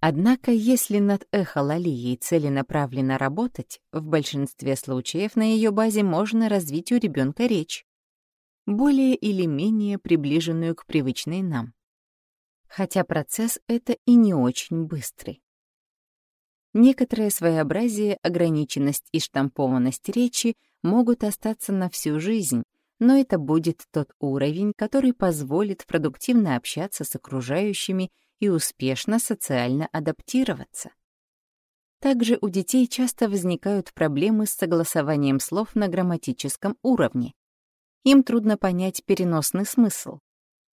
[SPEAKER 1] Однако, если над эхололией целенаправленно работать, в большинстве случаев на ее базе можно развить у ребенка речь, более или менее приближенную к привычной нам. Хотя процесс это и не очень быстрый. Некоторое своеобразие, ограниченность и штампованность речи могут остаться на всю жизнь, но это будет тот уровень, который позволит продуктивно общаться с окружающими и успешно социально адаптироваться. Также у детей часто возникают проблемы с согласованием слов на грамматическом уровне. Им трудно понять переносный смысл.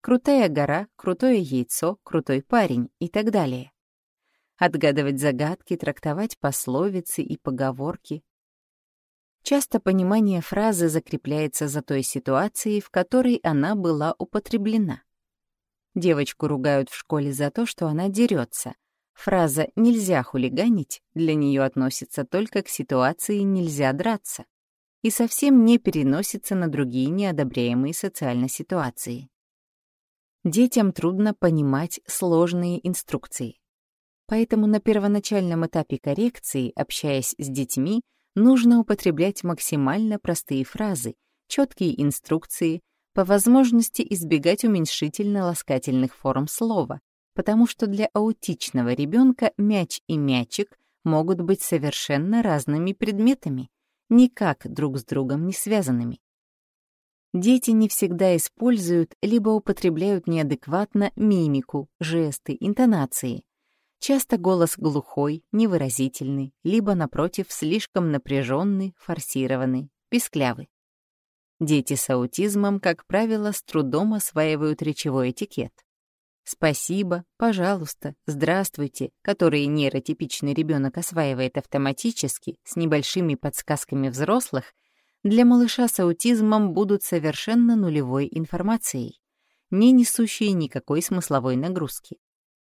[SPEAKER 1] Крутая гора, крутое яйцо, крутой парень и так далее отгадывать загадки, трактовать пословицы и поговорки. Часто понимание фразы закрепляется за той ситуацией, в которой она была употреблена. Девочку ругают в школе за то, что она дерется. Фраза «нельзя хулиганить» для нее относится только к ситуации «нельзя драться» и совсем не переносится на другие неодобряемые социально ситуации. Детям трудно понимать сложные инструкции. Поэтому на первоначальном этапе коррекции, общаясь с детьми, нужно употреблять максимально простые фразы, четкие инструкции, по возможности избегать уменьшительно-ласкательных форм слова, потому что для аутичного ребенка мяч и мячик могут быть совершенно разными предметами, никак друг с другом не связанными. Дети не всегда используют либо употребляют неадекватно мимику, жесты, интонации, Часто голос глухой, невыразительный, либо, напротив, слишком напряженный, форсированный, писклявый. Дети с аутизмом, как правило, с трудом осваивают речевой этикет. «Спасибо», «пожалуйста», «здравствуйте», которые нейротипичный ребенок осваивает автоматически, с небольшими подсказками взрослых, для малыша с аутизмом будут совершенно нулевой информацией, не несущей никакой смысловой нагрузки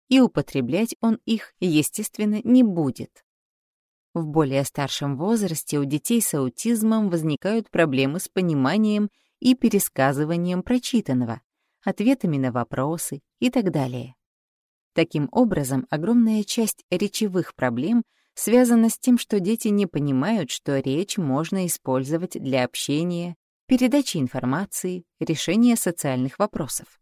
[SPEAKER 1] и употреблять он их, естественно, не будет. В более старшем возрасте у детей с аутизмом возникают проблемы с пониманием и пересказыванием прочитанного, ответами на вопросы и так далее. Таким образом, огромная часть речевых проблем связана с тем, что дети не понимают, что речь можно использовать для общения, передачи информации, решения социальных вопросов.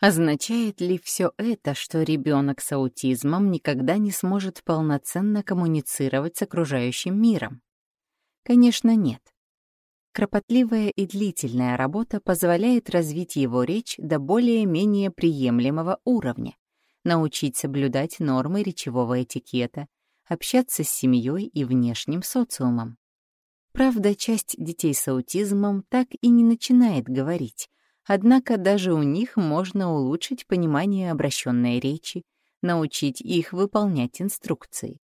[SPEAKER 1] Означает ли все это, что ребенок с аутизмом никогда не сможет полноценно коммуницировать с окружающим миром? Конечно, нет. Кропотливая и длительная работа позволяет развить его речь до более-менее приемлемого уровня, научить соблюдать нормы речевого этикета, общаться с семьей и внешним социумом. Правда, часть детей с аутизмом так и не начинает говорить, Однако даже у них можно улучшить понимание обращенной речи, научить их выполнять инструкции.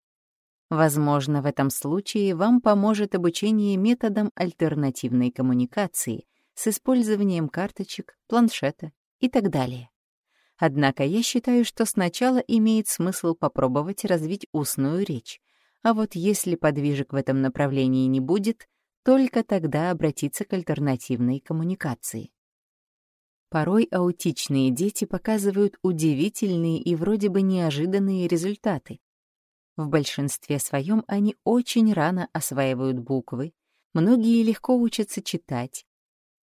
[SPEAKER 1] Возможно, в этом случае вам поможет обучение методам альтернативной коммуникации с использованием карточек, планшета и так далее. Однако я считаю, что сначала имеет смысл попробовать развить устную речь, а вот если подвижек в этом направлении не будет, только тогда обратиться к альтернативной коммуникации. Порой аутичные дети показывают удивительные и вроде бы неожиданные результаты. В большинстве своем они очень рано осваивают буквы, многие легко учатся читать.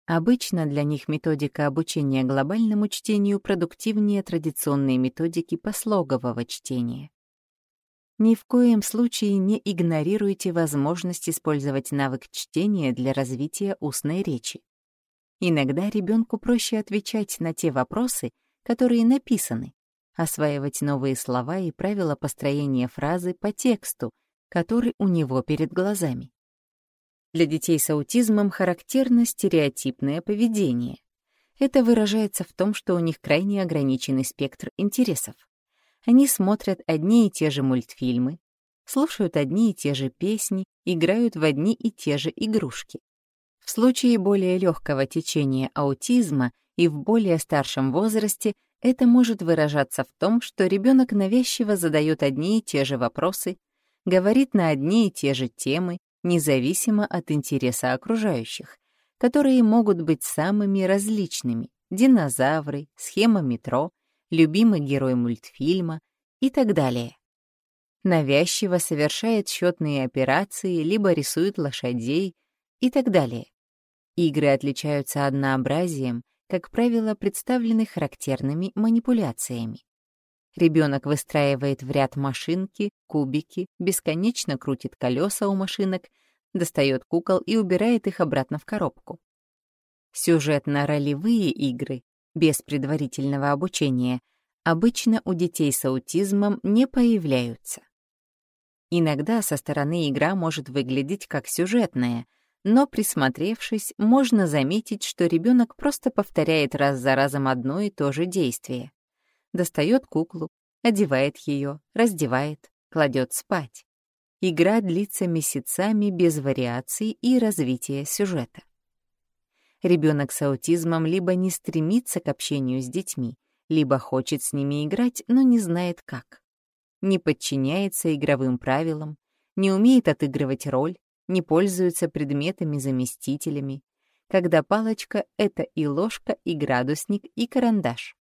[SPEAKER 1] Обычно для них методика обучения глобальному чтению продуктивнее традиционной методики послогового чтения. Ни в коем случае не игнорируйте возможность использовать навык чтения для развития устной речи. Иногда ребенку проще отвечать на те вопросы, которые написаны, осваивать новые слова и правила построения фразы по тексту, который у него перед глазами. Для детей с аутизмом характерно стереотипное поведение. Это выражается в том, что у них крайне ограниченный спектр интересов. Они смотрят одни и те же мультфильмы, слушают одни и те же песни, играют в одни и те же игрушки. В случае более легкого течения аутизма и в более старшем возрасте это может выражаться в том, что ребенок навязчиво задает одни и те же вопросы, говорит на одни и те же темы, независимо от интереса окружающих, которые могут быть самыми различными — динозавры, схема метро, любимый герой мультфильма и так далее. Навязчиво совершает счетные операции, либо рисует лошадей и так далее. Игры отличаются однообразием, как правило, представлены характерными манипуляциями. Ребенок выстраивает в ряд машинки, кубики, бесконечно крутит колеса у машинок, достает кукол и убирает их обратно в коробку. Сюжетно-ролевые игры, без предварительного обучения, обычно у детей с аутизмом не появляются. Иногда со стороны игра может выглядеть как сюжетная, но присмотревшись, можно заметить, что ребенок просто повторяет раз за разом одно и то же действие. Достает куклу, одевает ее, раздевает, кладет спать. Игра длится месяцами без вариаций и развития сюжета. Ребенок с аутизмом либо не стремится к общению с детьми, либо хочет с ними играть, но не знает как. Не подчиняется игровым правилам, не умеет отыгрывать роль, не пользуются предметами-заместителями, когда палочка — это и ложка, и градусник, и карандаш.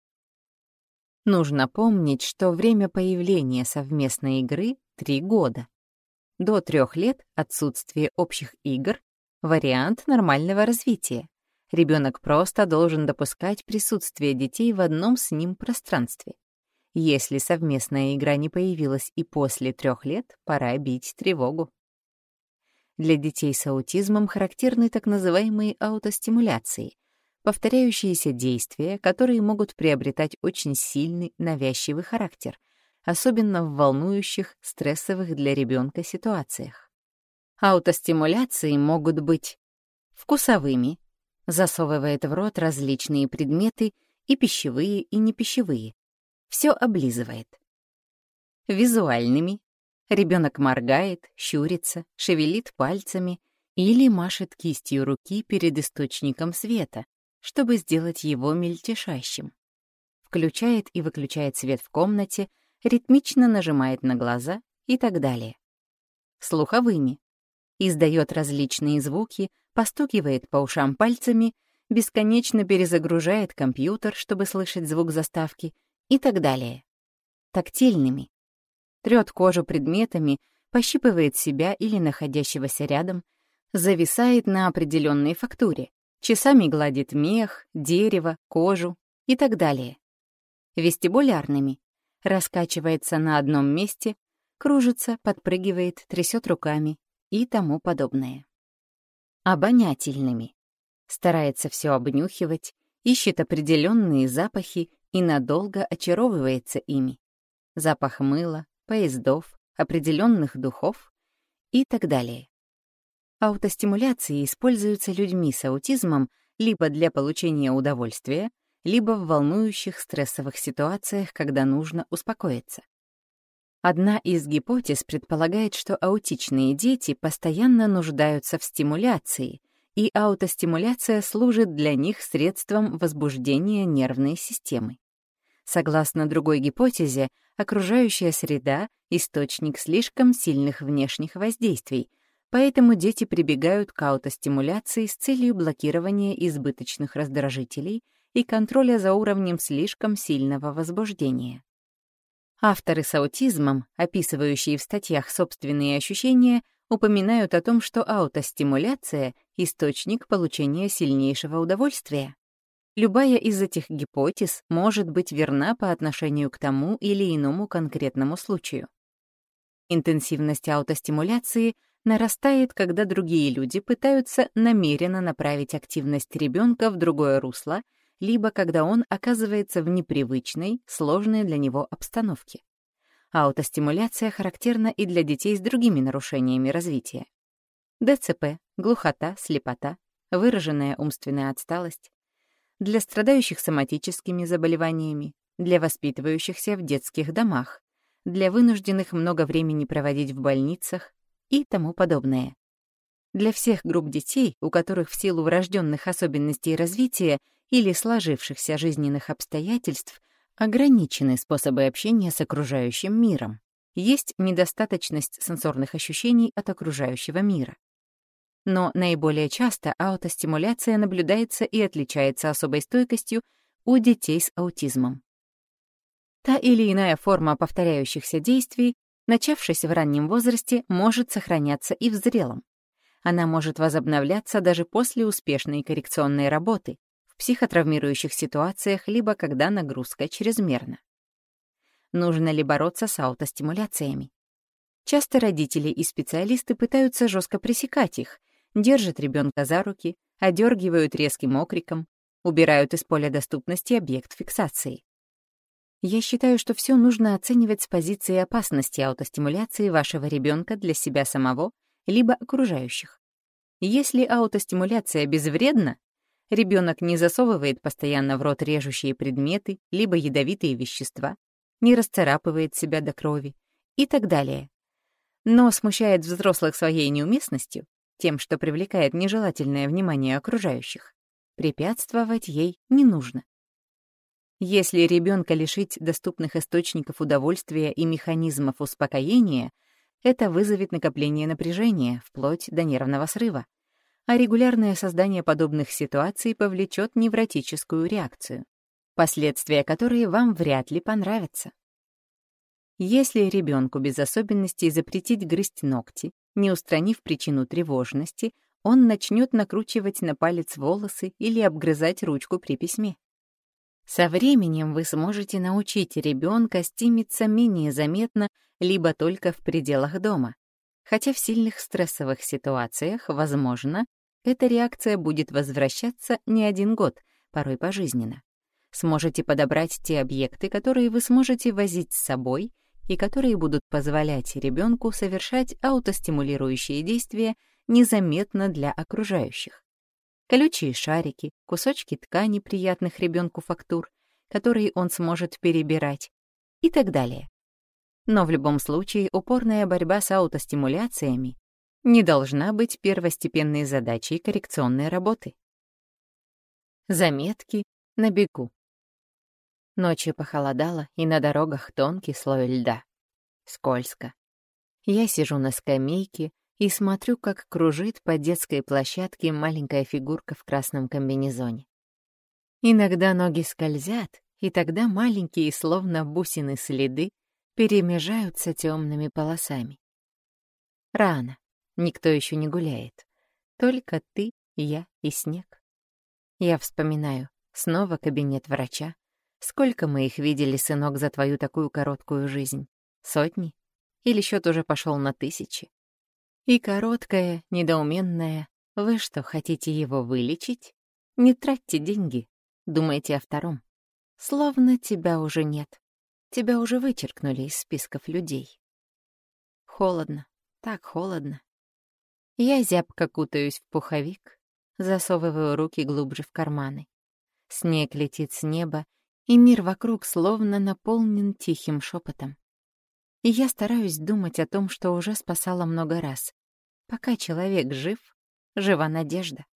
[SPEAKER 1] Нужно помнить, что время появления совместной игры — три года. До трех лет отсутствие общих игр — вариант нормального развития. Ребенок просто должен допускать присутствие детей в одном с ним пространстве. Если совместная игра не появилась и после трех лет, пора бить тревогу. Для детей с аутизмом характерны так называемые аутостимуляции, повторяющиеся действия, которые могут приобретать очень сильный навязчивый характер, особенно в волнующих, стрессовых для ребенка ситуациях. Аутостимуляции могут быть вкусовыми, засовывает в рот различные предметы и пищевые, и непищевые, все облизывает. Визуальными, Ребенок моргает, щурится, шевелит пальцами или машет кистью руки перед источником света, чтобы сделать его мельтешащим. Включает и выключает свет в комнате, ритмично нажимает на глаза и так далее. Слуховыми. Издает различные звуки, постукивает по ушам пальцами, бесконечно перезагружает компьютер, чтобы слышать звук заставки и так далее. Тактильными трёт кожу предметами, пощипывает себя или находящегося рядом, зависает на определенной фактуре, часами гладит мех, дерево, кожу и так далее. Вестибулярными. Раскачивается на одном месте, кружится, подпрыгивает, трясет руками и тому подобное. Обонятельными. Старается все обнюхивать, ищет определенные запахи и надолго очаровывается ими. Запах мыла, поездов, определенных духов и так далее. Аутостимуляции используются людьми с аутизмом либо для получения удовольствия, либо в волнующих стрессовых ситуациях, когда нужно успокоиться. Одна из гипотез предполагает, что аутичные дети постоянно нуждаются в стимуляции, и аутостимуляция служит для них средством возбуждения нервной системы. Согласно другой гипотезе, окружающая среда — источник слишком сильных внешних воздействий, поэтому дети прибегают к аутостимуляции с целью блокирования избыточных раздражителей и контроля за уровнем слишком сильного возбуждения. Авторы с аутизмом, описывающие в статьях собственные ощущения, упоминают о том, что аутостимуляция — источник получения сильнейшего удовольствия. Любая из этих гипотез может быть верна по отношению к тому или иному конкретному случаю. Интенсивность аутостимуляции нарастает, когда другие люди пытаются намеренно направить активность ребенка в другое русло, либо когда он оказывается в непривычной, сложной для него обстановке. Аутостимуляция характерна и для детей с другими нарушениями развития. ДЦП, глухота, слепота, выраженная умственная отсталость, для страдающих соматическими заболеваниями, для воспитывающихся в детских домах, для вынужденных много времени проводить в больницах и тому подобное. Для всех групп детей, у которых в силу врожденных особенностей развития или сложившихся жизненных обстоятельств ограничены способы общения с окружающим миром. Есть недостаточность сенсорных ощущений от окружающего мира. Но наиболее часто аутостимуляция наблюдается и отличается особой стойкостью у детей с аутизмом. Та или иная форма повторяющихся действий, начавшись в раннем возрасте, может сохраняться и в зрелом. Она может возобновляться даже после успешной коррекционной работы, в психотравмирующих ситуациях, либо когда нагрузка чрезмерна. Нужно ли бороться с аутостимуляциями? Часто родители и специалисты пытаются жестко пресекать их, держат ребенка за руки, одергивают резким окриком, убирают из поля доступности объект фиксации. Я считаю, что все нужно оценивать с позиции опасности аутостимуляции вашего ребенка для себя самого либо окружающих. Если аутостимуляция безвредна, ребенок не засовывает постоянно в рот режущие предметы либо ядовитые вещества, не расцарапывает себя до крови и так далее. Но смущает взрослых своей неуместностью, тем, что привлекает нежелательное внимание окружающих. Препятствовать ей не нужно. Если ребенка лишить доступных источников удовольствия и механизмов успокоения, это вызовет накопление напряжения, вплоть до нервного срыва, а регулярное создание подобных ситуаций повлечет невротическую реакцию, последствия которой вам вряд ли понравятся. Если ребенку без особенностей запретить грызть ногти, не устранив причину тревожности, он начнет накручивать на палец волосы или обгрызать ручку при письме. Со временем вы сможете научить ребенка стимиться менее заметно либо только в пределах дома, хотя в сильных стрессовых ситуациях, возможно, эта реакция будет возвращаться не один год, порой пожизненно. Сможете подобрать те объекты, которые вы сможете возить с собой и которые будут позволять ребенку совершать аутостимулирующие действия незаметно для окружающих. Колючие шарики, кусочки ткани приятных ребенку фактур, которые он сможет перебирать, и так далее. Но в любом случае упорная борьба с аутостимуляциями не должна быть первостепенной задачей коррекционной работы. Заметки на бегу. Ночью похолодало, и на дорогах тонкий слой льда. Скользко. Я сижу на скамейке и смотрю, как кружит по детской площадке маленькая фигурка в красном комбинезоне. Иногда ноги скользят, и тогда маленькие, словно бусины следы, перемежаются темными полосами. Рано, никто еще не гуляет. Только ты, я и снег. Я вспоминаю, снова кабинет врача, Сколько мы их видели, сынок, за твою такую короткую жизнь? Сотни? Или счет уже пошел на тысячи? И короткая, недоуменная, вы что, хотите его вылечить? Не тратьте деньги, думайте о втором. Словно тебя уже нет. Тебя уже вычеркнули из списков людей. Холодно, так холодно. Я зябко кутаюсь в пуховик, засовываю руки глубже в карманы. Снег летит с неба и мир вокруг словно наполнен тихим шепотом. И я стараюсь думать о том, что уже спасала много раз. Пока человек жив, жива надежда.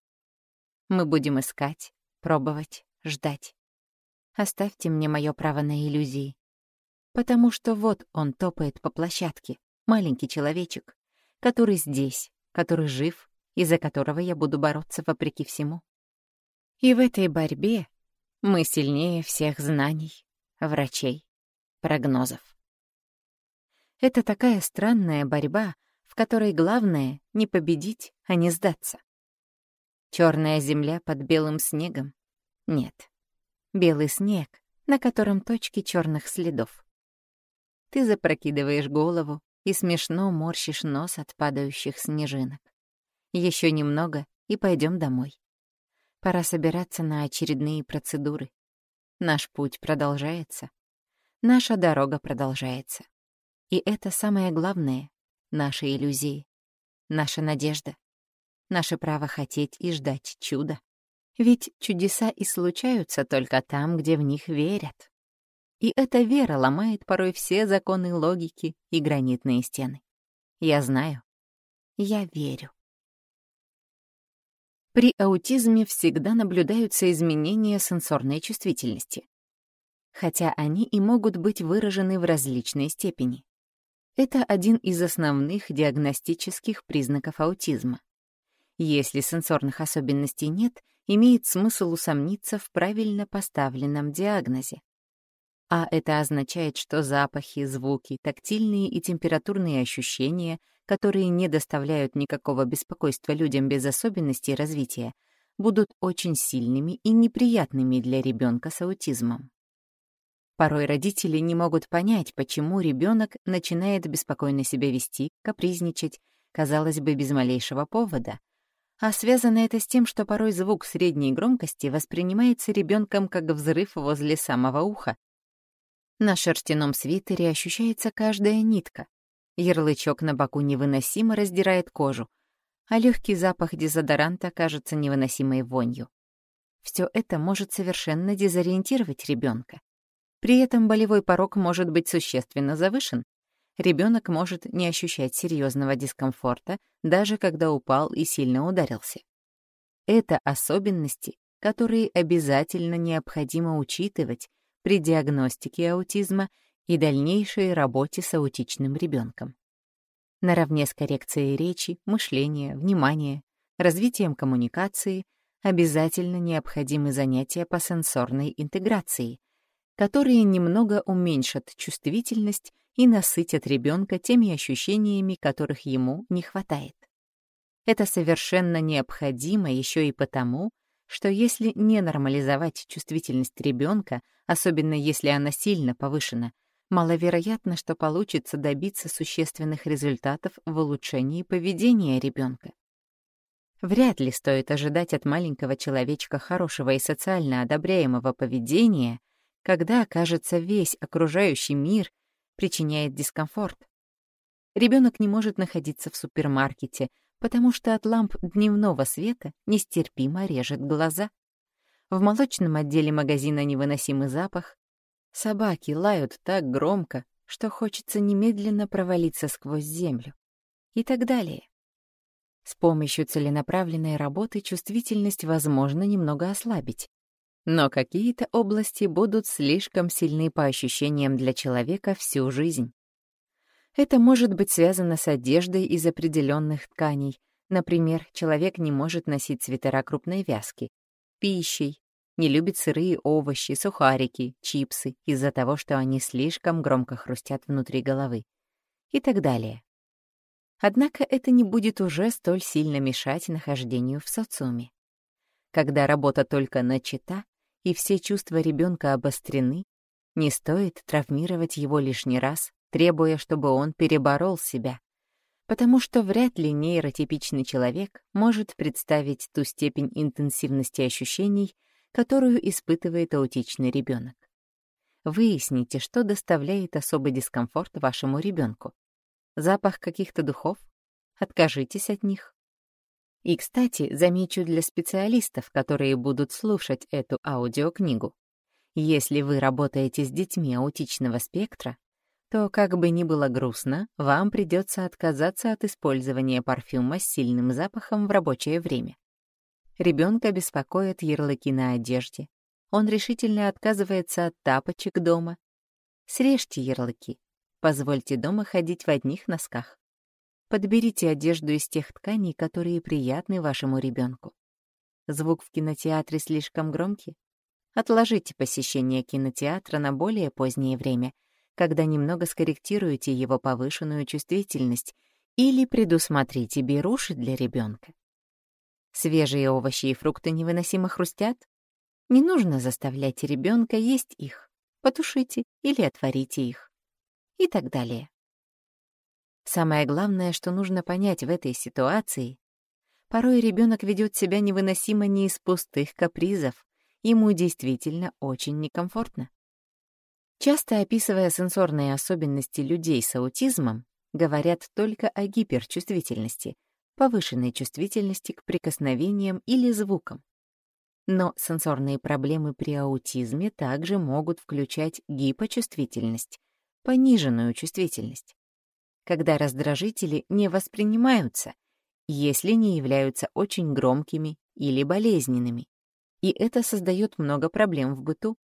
[SPEAKER 1] Мы будем искать, пробовать, ждать. Оставьте мне мое право на иллюзии. Потому что вот он топает по площадке, маленький человечек, который здесь, который жив, и за которого я буду бороться вопреки всему. И в этой борьбе мы сильнее всех знаний, врачей, прогнозов. Это такая странная борьба, в которой главное — не победить, а не сдаться. Черная земля под белым снегом? Нет. Белый снег, на котором точки черных следов. Ты запрокидываешь голову и смешно морщишь нос от падающих снежинок. Еще немного, и пойдем домой. Пора собираться на очередные процедуры. Наш путь продолжается. Наша дорога продолжается. И это самое главное — наши иллюзии, наша надежда, наше право хотеть и ждать чуда. Ведь чудеса и случаются только там, где в них верят. И эта вера ломает порой все законы логики и гранитные стены. Я знаю. Я верю. При аутизме всегда наблюдаются изменения сенсорной чувствительности. хотя они и могут быть выражены в различной степени. Это один из основных диагностических признаков аутизма. Если сенсорных особенностей нет, имеет смысл усомниться в правильно поставленном диагнозе. А это означает, что запахи, звуки, тактильные и температурные ощущения, которые не доставляют никакого беспокойства людям без особенностей развития, будут очень сильными и неприятными для ребенка с аутизмом. Порой родители не могут понять, почему ребенок начинает беспокойно себя вести, капризничать, казалось бы, без малейшего повода, а связано это с тем, что порой звук средней громкости воспринимается ребенком как взрыв возле самого уха. На шерстяном свитере ощущается каждая нитка. Ярлычок на боку невыносимо раздирает кожу, а легкий запах дезодоранта кажется невыносимой вонью. Все это может совершенно дезориентировать ребенка. При этом болевой порог может быть существенно завышен, ребенок может не ощущать серьезного дискомфорта, даже когда упал и сильно ударился. Это особенности, которые обязательно необходимо учитывать при диагностике аутизма и дальнейшей работе с аутичным ребенком. Наравне с коррекцией речи, мышления, внимания, развитием коммуникации обязательно необходимы занятия по сенсорной интеграции, которые немного уменьшат чувствительность и насытят ребенка теми ощущениями, которых ему не хватает. Это совершенно необходимо еще и потому, что если не нормализовать чувствительность ребенка, особенно если она сильно повышена, маловероятно, что получится добиться существенных результатов в улучшении поведения ребенка. Вряд ли стоит ожидать от маленького человечка хорошего и социально одобряемого поведения, когда, кажется, весь окружающий мир причиняет дискомфорт. Ребенок не может находиться в супермаркете, потому что от ламп дневного света нестерпимо режет глаза. В молочном отделе магазина невыносимый запах. Собаки лают так громко, что хочется немедленно провалиться сквозь землю. И так далее. С помощью целенаправленной работы чувствительность возможно немного ослабить, но какие-то области будут слишком сильны по ощущениям для человека всю жизнь. Это может быть связано с одеждой из определенных тканей. Например, человек не может носить свитера крупной вязки, пищей, не любит сырые овощи, сухарики, чипсы из-за того, что они слишком громко хрустят внутри головы и так далее. Однако это не будет уже столь сильно мешать нахождению в социуме. Когда работа только начата, и все чувства ребенка обострены, не стоит травмировать его лишний раз, требуя, чтобы он переборол себя, потому что вряд ли нейротипичный человек может представить ту степень интенсивности ощущений, которую испытывает аутичный ребенок. Выясните, что доставляет особый дискомфорт вашему ребенку. Запах каких-то духов? Откажитесь от них. И, кстати, замечу для специалистов, которые будут слушать эту аудиокнигу. Если вы работаете с детьми аутичного спектра, то, как бы ни было грустно, вам придется отказаться от использования парфюма с сильным запахом в рабочее время. Ребенка беспокоят ярлыки на одежде. Он решительно отказывается от тапочек дома. Срежьте ярлыки. Позвольте дома ходить в одних носках. Подберите одежду из тех тканей, которые приятны вашему ребенку. Звук в кинотеатре слишком громкий? Отложите посещение кинотеатра на более позднее время, когда немного скорректируете его повышенную чувствительность или предусмотрите беруши для ребенка. Свежие овощи и фрукты невыносимо хрустят? Не нужно заставлять ребенка есть их. Потушите или отварите их. И так далее. Самое главное, что нужно понять в этой ситуации, порой ребенок ведет себя невыносимо не из пустых капризов, ему действительно очень некомфортно. Часто описывая сенсорные особенности людей с аутизмом, говорят только о гиперчувствительности, повышенной чувствительности к прикосновениям или звукам. Но сенсорные проблемы при аутизме также могут включать гипочувствительность, пониженную чувствительность когда раздражители не воспринимаются, если не являются очень громкими или болезненными. И это создает много проблем в быту.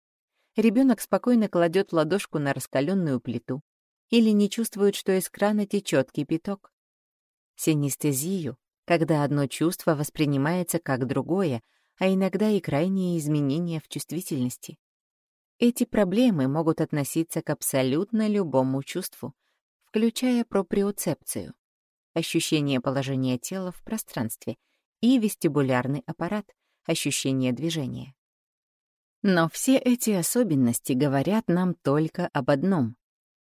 [SPEAKER 1] Ребенок спокойно кладет ладошку на раскаленную плиту или не чувствует, что из крана течет кипяток. Синестезию, когда одно чувство воспринимается как другое, а иногда и крайние изменения в чувствительности. Эти проблемы могут относиться к абсолютно любому чувству, включая проприоцепцию, ощущение положения тела в пространстве, и вестибулярный аппарат, ощущение движения. Но все эти особенности говорят нам только об одном.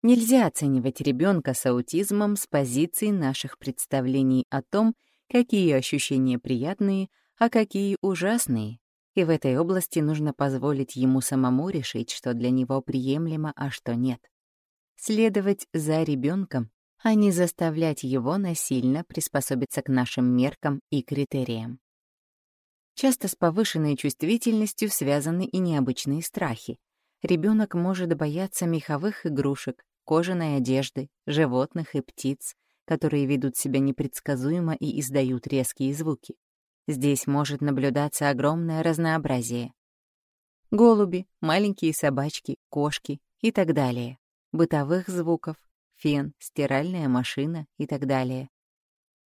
[SPEAKER 1] Нельзя оценивать ребенка с аутизмом с позиции наших представлений о том, какие ощущения приятные, а какие ужасные, и в этой области нужно позволить ему самому решить, что для него приемлемо, а что нет. Следовать за ребенком, а не заставлять его насильно приспособиться к нашим меркам и критериям. Часто с повышенной чувствительностью связаны и необычные страхи. Ребенок может бояться меховых игрушек, кожаной одежды, животных и птиц, которые ведут себя непредсказуемо и издают резкие звуки. Здесь может наблюдаться огромное разнообразие. Голуби, маленькие собачки, кошки и так далее. Бытовых звуков, фен, стиральная машина и так далее.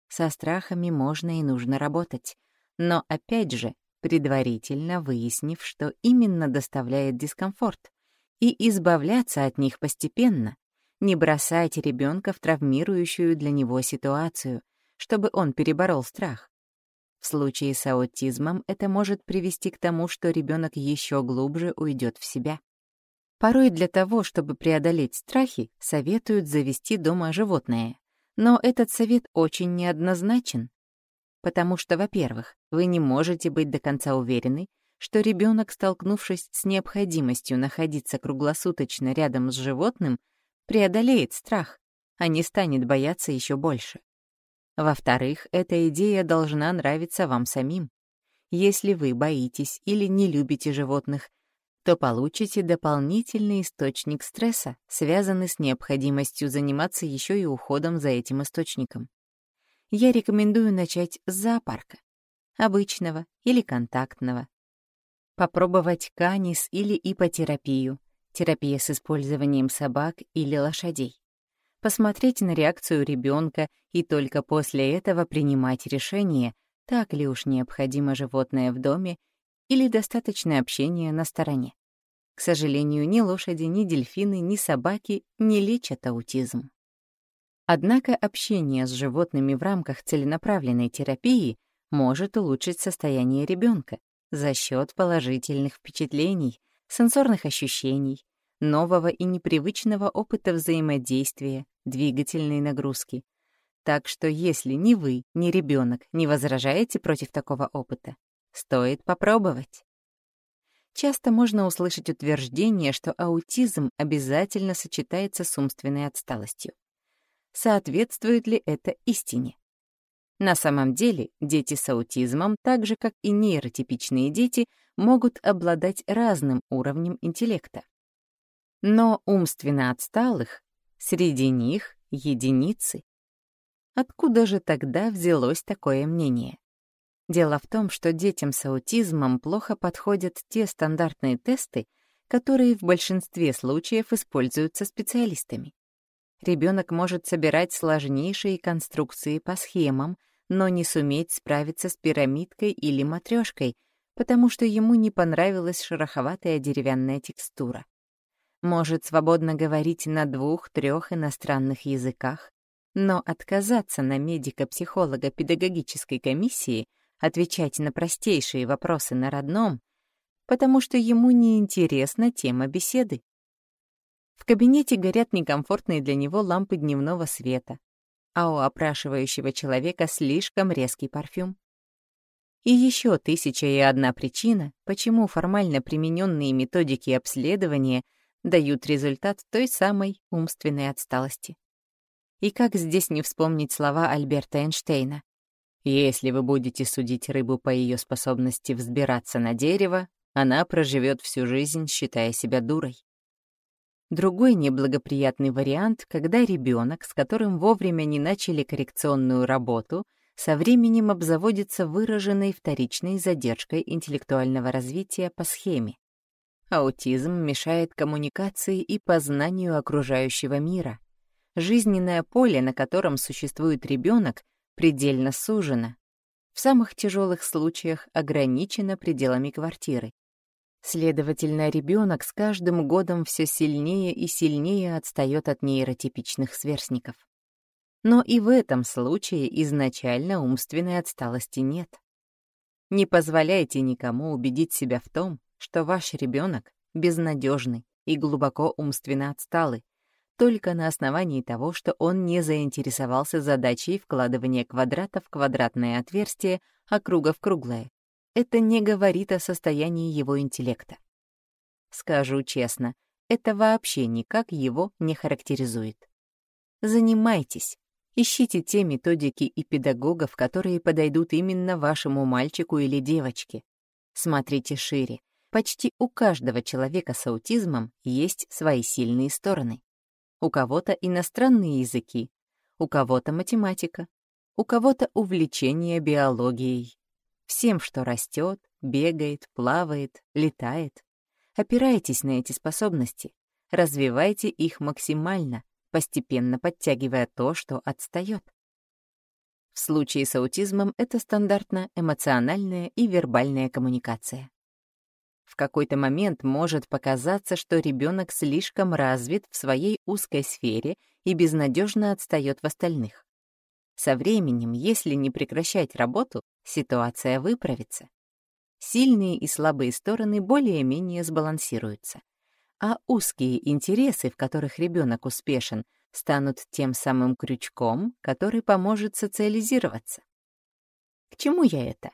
[SPEAKER 1] Со страхами можно и нужно работать. Но опять же, предварительно выяснив, что именно доставляет дискомфорт, и избавляться от них постепенно, не бросайте ребенка в травмирующую для него ситуацию, чтобы он переборол страх. В случае с аутизмом это может привести к тому, что ребенок еще глубже уйдет в себя. Порой для того, чтобы преодолеть страхи, советуют завести дома животное. Но этот совет очень неоднозначен. Потому что, во-первых, вы не можете быть до конца уверены, что ребенок, столкнувшись с необходимостью находиться круглосуточно рядом с животным, преодолеет страх, а не станет бояться еще больше. Во-вторых, эта идея должна нравиться вам самим. Если вы боитесь или не любите животных, то получите дополнительный источник стресса, связанный с необходимостью заниматься еще и уходом за этим источником. Я рекомендую начать с зоопарка, обычного или контактного. Попробовать канис или ипотерапию, терапия с использованием собак или лошадей посмотреть на реакцию ребенка и только после этого принимать решение, так ли уж необходимо животное в доме или достаточно общения на стороне. К сожалению, ни лошади, ни дельфины, ни собаки не лечат аутизм. Однако общение с животными в рамках целенаправленной терапии может улучшить состояние ребенка за счет положительных впечатлений, сенсорных ощущений, нового и непривычного опыта взаимодействия, двигательной нагрузки. Так что если ни вы, ни ребенок не возражаете против такого опыта, стоит попробовать. Часто можно услышать утверждение, что аутизм обязательно сочетается с умственной отсталостью. Соответствует ли это истине? На самом деле, дети с аутизмом, так же как и нейротипичные дети, могут обладать разным уровнем интеллекта. Но умственно отсталых среди них единицы. Откуда же тогда взялось такое мнение? Дело в том, что детям с аутизмом плохо подходят те стандартные тесты, которые в большинстве случаев используются специалистами. Ребенок может собирать сложнейшие конструкции по схемам, но не суметь справиться с пирамидкой или матрешкой, потому что ему не понравилась шероховатая деревянная текстура может свободно говорить на двух-трех иностранных языках, но отказаться на медико-психолого-педагогической комиссии отвечать на простейшие вопросы на родном, потому что ему не интересна тема беседы. В кабинете горят некомфортные для него лампы дневного света, а у опрашивающего человека слишком резкий парфюм. И еще тысяча и одна причина, почему формально примененные методики обследования дают результат той самой умственной отсталости. И как здесь не вспомнить слова Альберта Эйнштейна? Если вы будете судить рыбу по ее способности взбираться на дерево, она проживет всю жизнь, считая себя дурой. Другой неблагоприятный вариант, когда ребенок, с которым вовремя не начали коррекционную работу, со временем обзаводится выраженной вторичной задержкой интеллектуального развития по схеме. Аутизм мешает коммуникации и познанию окружающего мира. Жизненное поле, на котором существует ребенок, предельно сужено. В самых тяжелых случаях ограничено пределами квартиры. Следовательно, ребенок с каждым годом все сильнее и сильнее отстает от нейротипичных сверстников. Но и в этом случае изначально умственной отсталости нет. Не позволяйте никому убедить себя в том, что ваш ребенок безнадежный и глубоко умственно отсталый, только на основании того, что он не заинтересовался задачей вкладывания квадрата в квадратное отверстие, а круга в круглое. Это не говорит о состоянии его интеллекта. Скажу честно, это вообще никак его не характеризует. Занимайтесь, ищите те методики и педагогов, которые подойдут именно вашему мальчику или девочке. Смотрите шире, Почти у каждого человека с аутизмом есть свои сильные стороны. У кого-то иностранные языки, у кого-то математика, у кого-то увлечение биологией. Всем, что растет, бегает, плавает, летает. Опирайтесь на эти способности, развивайте их максимально, постепенно подтягивая то, что отстает. В случае с аутизмом это стандартно эмоциональная и вербальная коммуникация. В какой-то момент может показаться, что ребенок слишком развит в своей узкой сфере и безнадежно отстает в остальных. Со временем, если не прекращать работу, ситуация выправится. Сильные и слабые стороны более-менее сбалансируются. А узкие интересы, в которых ребенок успешен, станут тем самым крючком, который поможет социализироваться. К чему я это?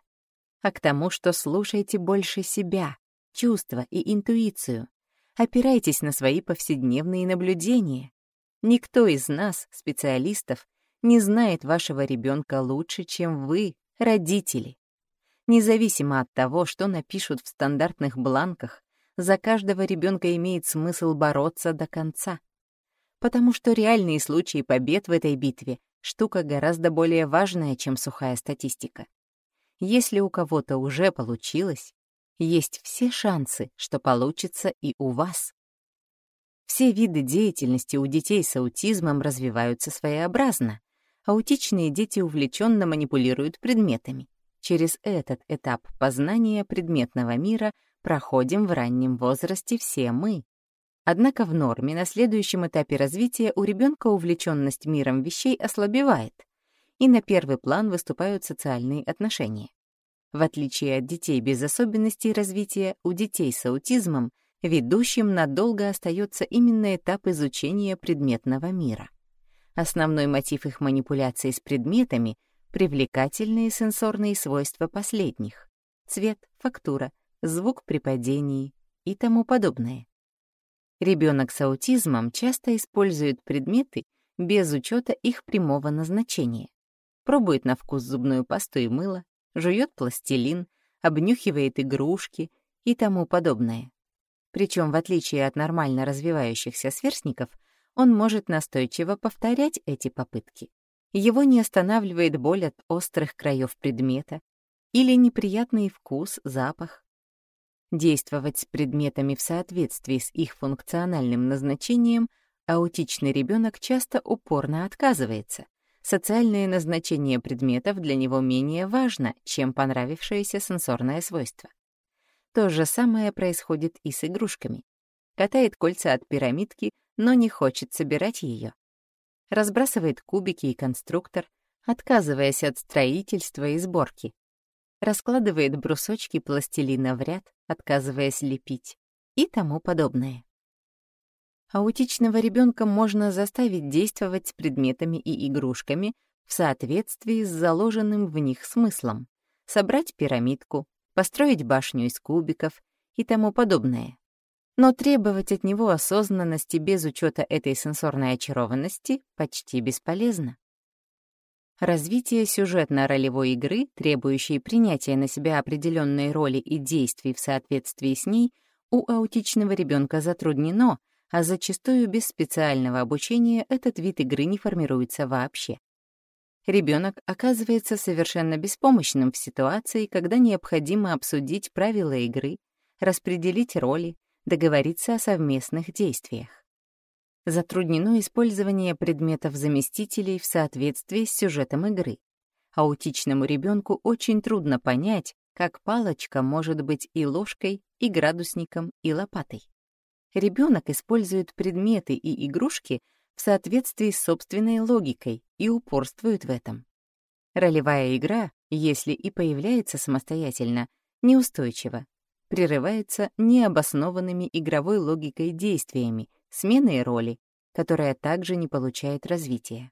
[SPEAKER 1] А к тому, что слушайте больше себя, чувства и интуицию. Опирайтесь на свои повседневные наблюдения. Никто из нас, специалистов, не знает вашего ребенка лучше, чем вы, родители. Независимо от того, что напишут в стандартных бланках, за каждого ребенка имеет смысл бороться до конца. Потому что реальные случаи побед в этой битве — штука гораздо более важная, чем сухая статистика. Если у кого-то уже получилось, есть все шансы, что получится и у вас. Все виды деятельности у детей с аутизмом развиваются своеобразно. Аутичные дети увлеченно манипулируют предметами. Через этот этап познания предметного мира проходим в раннем возрасте все мы. Однако в норме на следующем этапе развития у ребенка увлеченность миром вещей ослабевает, и на первый план выступают социальные отношения. В отличие от детей без особенностей развития, у детей с аутизмом ведущим надолго остается именно этап изучения предметного мира. Основной мотив их манипуляции с предметами — привлекательные сенсорные свойства последних — цвет, фактура, звук при падении и тому подобное. Ребенок с аутизмом часто использует предметы без учета их прямого назначения. Пробует на вкус зубную пасту и мыло, жует пластилин, обнюхивает игрушки и тому подобное. Причем, в отличие от нормально развивающихся сверстников, он может настойчиво повторять эти попытки. Его не останавливает боль от острых краев предмета или неприятный вкус, запах. Действовать с предметами в соответствии с их функциональным назначением аутичный ребенок часто упорно отказывается — Социальное назначение предметов для него менее важно, чем понравившееся сенсорное свойство. То же самое происходит и с игрушками. Катает кольца от пирамидки, но не хочет собирать ее. Разбрасывает кубики и конструктор, отказываясь от строительства и сборки. Раскладывает брусочки пластилина в ряд, отказываясь лепить и тому подобное. Аутичного ребенка можно заставить действовать с предметами и игрушками в соответствии с заложенным в них смыслом, собрать пирамидку, построить башню из кубиков и тому подобное. Но требовать от него осознанности без учета этой сенсорной очарованности почти бесполезно. Развитие сюжетно-ролевой игры, требующей принятия на себя определенной роли и действий в соответствии с ней, у аутичного ребенка затруднено, а зачастую без специального обучения этот вид игры не формируется вообще. Ребенок оказывается совершенно беспомощным в ситуации, когда необходимо обсудить правила игры, распределить роли, договориться о совместных действиях. Затруднено использование предметов-заместителей в соответствии с сюжетом игры. Аутичному ребенку очень трудно понять, как палочка может быть и ложкой, и градусником, и лопатой. Ребенок использует предметы и игрушки в соответствии с собственной логикой и упорствует в этом. Ролевая игра, если и появляется самостоятельно, неустойчива, прерывается необоснованными игровой логикой действиями, сменой роли, которая также не получает развития.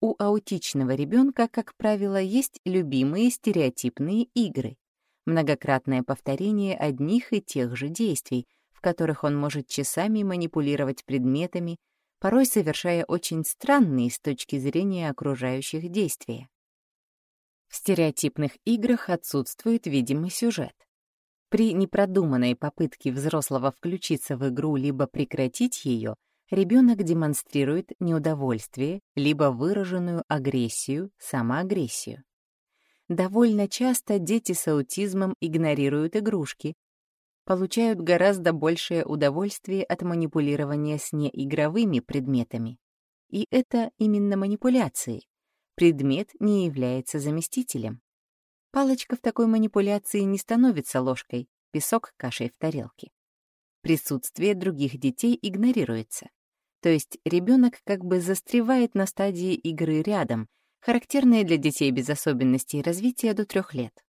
[SPEAKER 1] У аутичного ребенка, как правило, есть любимые стереотипные игры, многократное повторение одних и тех же действий, в которых он может часами манипулировать предметами, порой совершая очень странные с точки зрения окружающих действия. В стереотипных играх отсутствует видимый сюжет. При непродуманной попытке взрослого включиться в игру либо прекратить ее, ребенок демонстрирует неудовольствие, либо выраженную агрессию, самоагрессию. Довольно часто дети с аутизмом игнорируют игрушки, получают гораздо большее удовольствие от манипулирования с неигровыми предметами. И это именно манипуляции. Предмет не является заместителем. Палочка в такой манипуляции не становится ложкой, песок кашей в тарелке. Присутствие других детей игнорируется. То есть ребенок как бы застревает на стадии игры рядом, характерной для детей без особенностей развития до трех лет.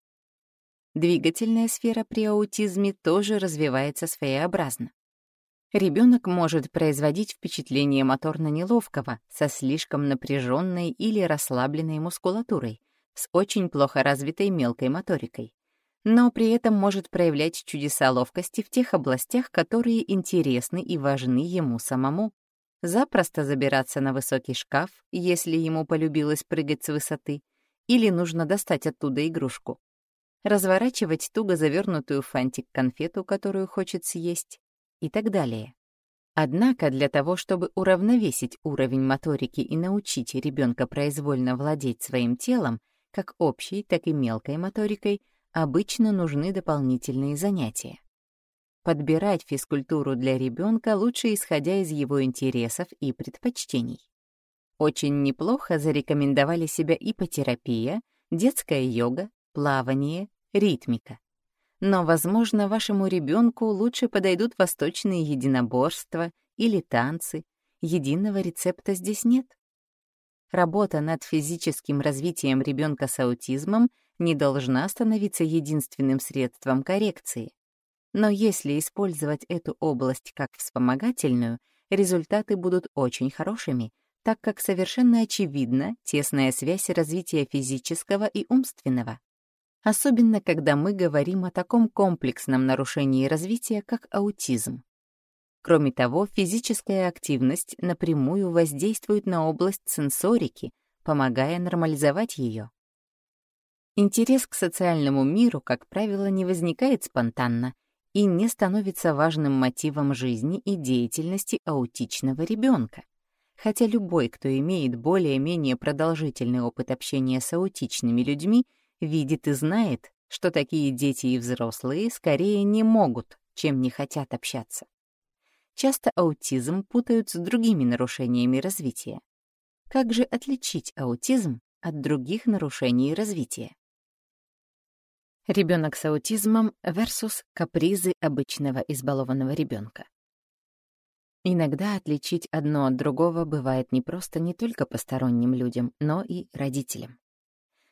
[SPEAKER 1] Двигательная сфера при аутизме тоже развивается своеобразно. Ребенок может производить впечатление моторно-неловкого, со слишком напряженной или расслабленной мускулатурой, с очень плохо развитой мелкой моторикой, но при этом может проявлять чудеса ловкости в тех областях, которые интересны и важны ему самому. Запросто забираться на высокий шкаф, если ему полюбилось прыгать с высоты, или нужно достать оттуда игрушку. Разворачивать туго завернутую фантик конфету, которую хочет съесть, и так далее. Однако для того, чтобы уравновесить уровень моторики и научить ребенка произвольно владеть своим телом, как общей, так и мелкой моторикой, обычно нужны дополнительные занятия. Подбирать физкультуру для ребенка лучше исходя из его интересов и предпочтений. Очень неплохо зарекомендовали себя ипотерапия, детская йога, плавание, ритмика. Но, возможно, вашему ребенку лучше подойдут восточные единоборства или танцы. Единого рецепта здесь нет. Работа над физическим развитием ребенка с аутизмом не должна становиться единственным средством коррекции. Но если использовать эту область как вспомогательную, результаты будут очень хорошими, так как совершенно очевидна тесная связь развития физического и умственного. Особенно, когда мы говорим о таком комплексном нарушении развития, как аутизм. Кроме того, физическая активность напрямую воздействует на область сенсорики, помогая нормализовать ее. Интерес к социальному миру, как правило, не возникает спонтанно и не становится важным мотивом жизни и деятельности аутичного ребенка. Хотя любой, кто имеет более-менее продолжительный опыт общения с аутичными людьми, видит и знает, что такие дети и взрослые скорее не могут, чем не хотят общаться. Часто аутизм путают с другими нарушениями развития. Как же отличить аутизм от других нарушений развития? Ребенок с аутизмом versus капризы обычного избалованного ребенка. Иногда отличить одно от другого бывает непросто не только посторонним людям, но и родителям.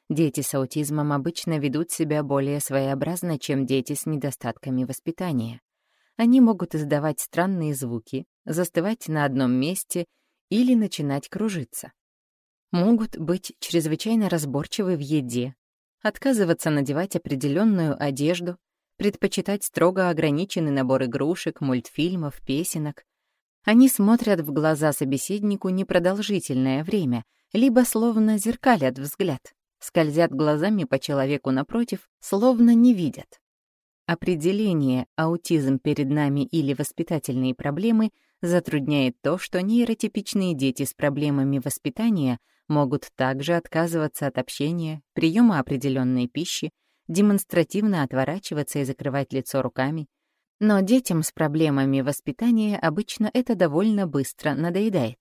[SPEAKER 1] Дети с аутизмом обычно ведут себя более своеобразно, чем дети с недостатками воспитания. Они могут издавать странные звуки, застывать на одном месте или начинать кружиться. Могут быть чрезвычайно разборчивы в еде, отказываться надевать определенную одежду, предпочитать строго ограниченный набор игрушек, мультфильмов, песенок. Они смотрят в глаза собеседнику непродолжительное время, либо словно зеркалят взгляд, скользят глазами по человеку напротив, словно не видят. Определение «аутизм перед нами» или «воспитательные проблемы» затрудняет то, что нейротипичные дети с проблемами воспитания могут также отказываться от общения, приема определенной пищи, демонстративно отворачиваться и закрывать лицо руками, Но детям с проблемами воспитания обычно это довольно быстро надоедает.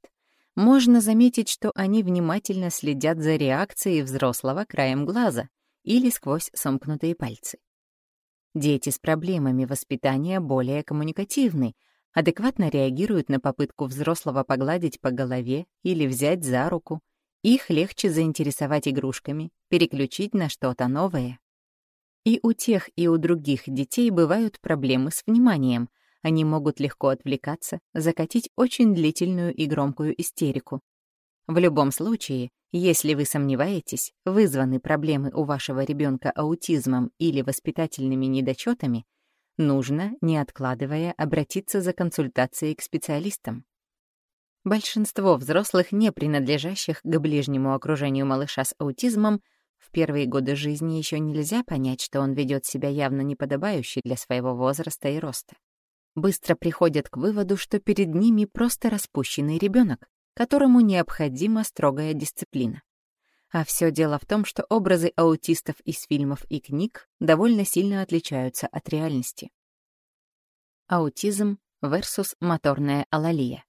[SPEAKER 1] Можно заметить, что они внимательно следят за реакцией взрослого краем глаза или сквозь сомкнутые пальцы. Дети с проблемами воспитания более коммуникативны, адекватно реагируют на попытку взрослого погладить по голове или взять за руку. Их легче заинтересовать игрушками, переключить на что-то новое. И у тех, и у других детей бывают проблемы с вниманием. Они могут легко отвлекаться, закатить очень длительную и громкую истерику. В любом случае, если вы сомневаетесь, вызваны проблемы у вашего ребенка аутизмом или воспитательными недочетами, нужно, не откладывая, обратиться за консультацией к специалистам. Большинство взрослых, не принадлежащих к ближнему окружению малыша с аутизмом, в первые годы жизни еще нельзя понять, что он ведет себя явно неподобающе для своего возраста и роста. Быстро приходят к выводу, что перед ними просто распущенный ребенок, которому необходима строгая дисциплина. А все дело в том, что образы аутистов из фильмов и книг довольно сильно отличаются от реальности. Аутизм versus моторная алалия.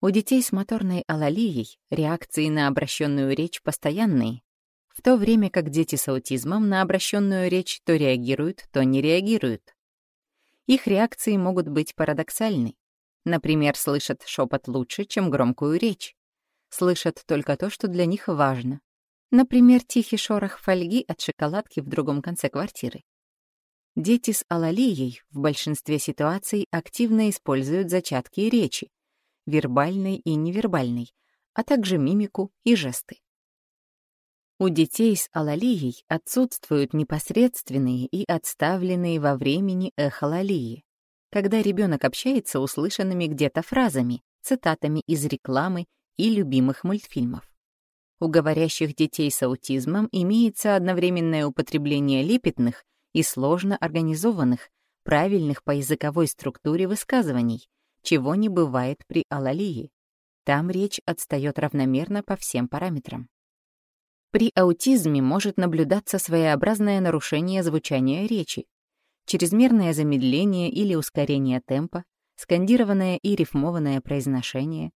[SPEAKER 1] У детей с моторной алалией реакции на обращенную речь постоянные, в то время как дети с аутизмом на обращенную речь то реагируют, то не реагируют. Их реакции могут быть парадоксальны. Например, слышат шепот лучше, чем громкую речь слышат только то, что для них важно. Например, тихий шорох фольги от шоколадки в другом конце квартиры. Дети с алалией в большинстве ситуаций активно используют зачатки речи, вербальной и невербальной, а также мимику и жесты. У детей с алалией отсутствуют непосредственные и отставленные во времени эхолалии, когда ребенок общается услышанными где-то фразами, цитатами из рекламы и любимых мультфильмов. У говорящих детей с аутизмом имеется одновременное употребление лепетных и сложно организованных, правильных по языковой структуре высказываний, чего не бывает при алалии. Там речь отстает равномерно по всем параметрам. При аутизме может наблюдаться своеобразное нарушение звучания речи, чрезмерное замедление или ускорение темпа, скандированное и рифмованное произношение,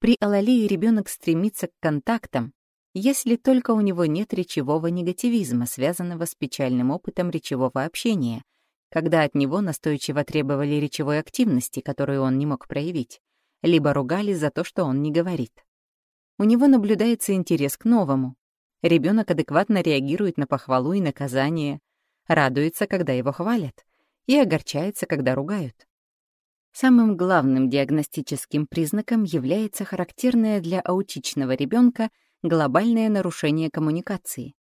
[SPEAKER 1] при алалии ребенок стремится к контактам, если только у него нет речевого негативизма, связанного с печальным опытом речевого общения, когда от него настойчиво требовали речевой активности, которую он не мог проявить, либо ругали за то, что он не говорит. У него наблюдается интерес к новому. Ребенок адекватно реагирует на похвалу и наказание, радуется, когда его хвалят, и огорчается, когда ругают. Самым главным диагностическим признаком является характерное для аутичного ребенка глобальное нарушение коммуникации.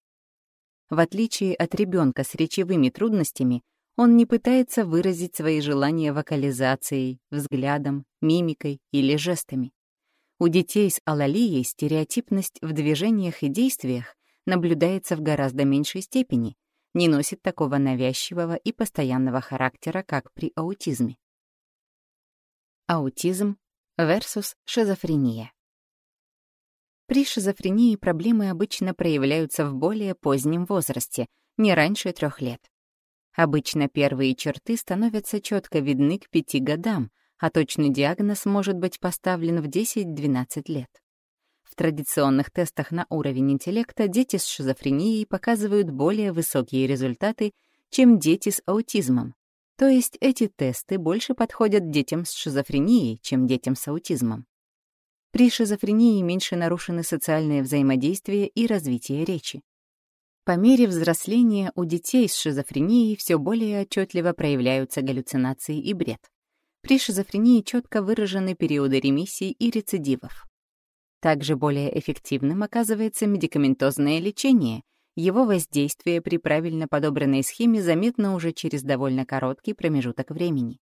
[SPEAKER 1] В отличие от ребенка с речевыми трудностями, он не пытается выразить свои желания вокализацией, взглядом, мимикой или жестами. У детей с алалией стереотипность в движениях и действиях наблюдается в гораздо меньшей степени, не носит такого навязчивого и постоянного характера, как при аутизме. Аутизм versus шизофрения. При шизофрении проблемы обычно проявляются в более позднем возрасте, не раньше трех лет. Обычно первые черты становятся четко видны к пяти годам, а точный диагноз может быть поставлен в 10-12 лет. В традиционных тестах на уровень интеллекта дети с шизофренией показывают более высокие результаты, чем дети с аутизмом, то есть эти тесты больше подходят детям с шизофренией, чем детям с аутизмом. При шизофрении меньше нарушены социальные взаимодействия и развитие речи. По мере взросления у детей с шизофренией все более отчетливо проявляются галлюцинации и бред. При шизофрении четко выражены периоды ремиссий и рецидивов. Также более эффективным оказывается медикаментозное лечение — его воздействие при правильно подобранной схеме заметно уже через довольно короткий промежуток времени.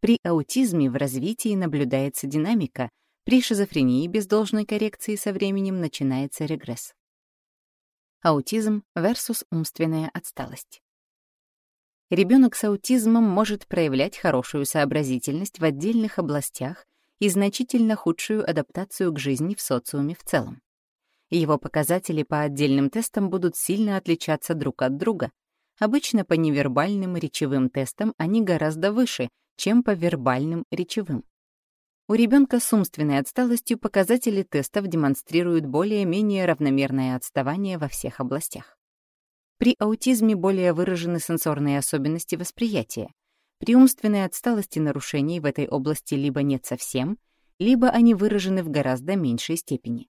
[SPEAKER 1] При аутизме в развитии наблюдается динамика, при шизофрении без должной коррекции со временем начинается регресс. Аутизм versus умственная отсталость. Ребенок с аутизмом может проявлять хорошую сообразительность в отдельных областях и значительно худшую адаптацию к жизни в социуме в целом. Его показатели по отдельным тестам будут сильно отличаться друг от друга, Обычно по невербальным речевым тестам они гораздо выше, чем по вербальным речевым. У ребенка с умственной отсталостью показатели тестов демонстрируют более-менее равномерное отставание во всех областях. При аутизме более выражены сенсорные особенности восприятия. При умственной отсталости нарушений в этой области либо нет совсем, либо они выражены в гораздо меньшей степени.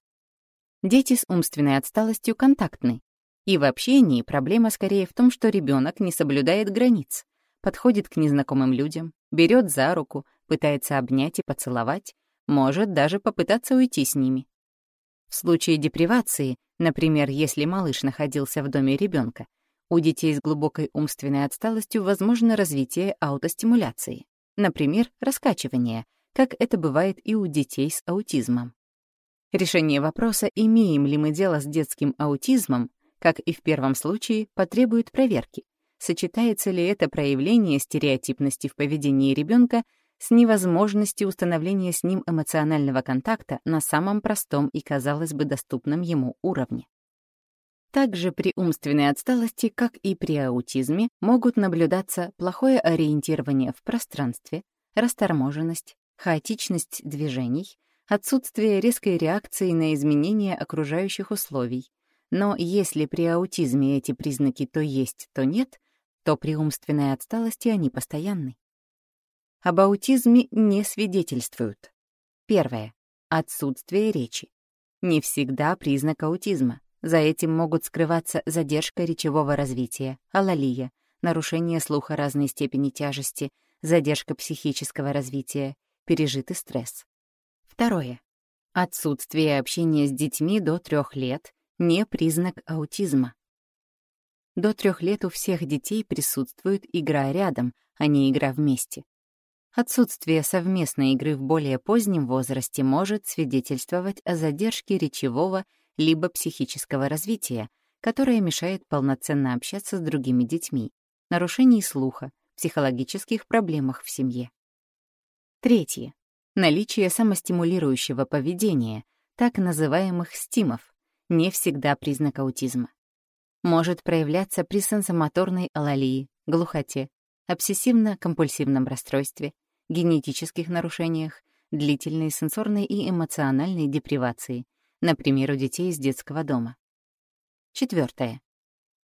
[SPEAKER 1] Дети с умственной отсталостью контактны, и в общении проблема скорее в том, что ребенок не соблюдает границ, подходит к незнакомым людям, берет за руку, пытается обнять и поцеловать, может даже попытаться уйти с ними. В случае депривации, например, если малыш находился в доме ребенка, у детей с глубокой умственной отсталостью возможно развитие аутостимуляции, например, раскачивание, как это бывает и у детей с аутизмом. Решение вопроса, имеем ли мы дело с детским аутизмом, как и в первом случае, потребует проверки, сочетается ли это проявление стереотипности в поведении ребенка с невозможностью установления с ним эмоционального контакта на самом простом и, казалось бы, доступном ему уровне. Также при умственной отсталости, как и при аутизме, могут наблюдаться плохое ориентирование в пространстве, расторможенность, хаотичность движений, отсутствие резкой реакции на изменения окружающих условий, но если при аутизме эти признаки то есть, то нет, то при умственной отсталости они постоянны. Об аутизме не свидетельствуют. Первое. Отсутствие речи. Не всегда признак аутизма. За этим могут скрываться задержка речевого развития, алалия, нарушение слуха разной степени тяжести, задержка психического развития, пережитый стресс. Второе. Отсутствие общения с детьми до трех лет не признак аутизма. До трех лет у всех детей присутствует игра рядом, а не игра вместе. Отсутствие совместной игры в более позднем возрасте может свидетельствовать о задержке речевого либо психического развития, которое мешает полноценно общаться с другими детьми, нарушении слуха, психологических проблемах в семье. Третье. Наличие самостимулирующего поведения, так называемых стимов, не всегда признак аутизма. Может проявляться при сенсомоторной алалии, глухоте, обсессивно-компульсивном расстройстве, генетических нарушениях, длительной сенсорной и эмоциональной депривации, например, у детей из детского дома. Четвертое.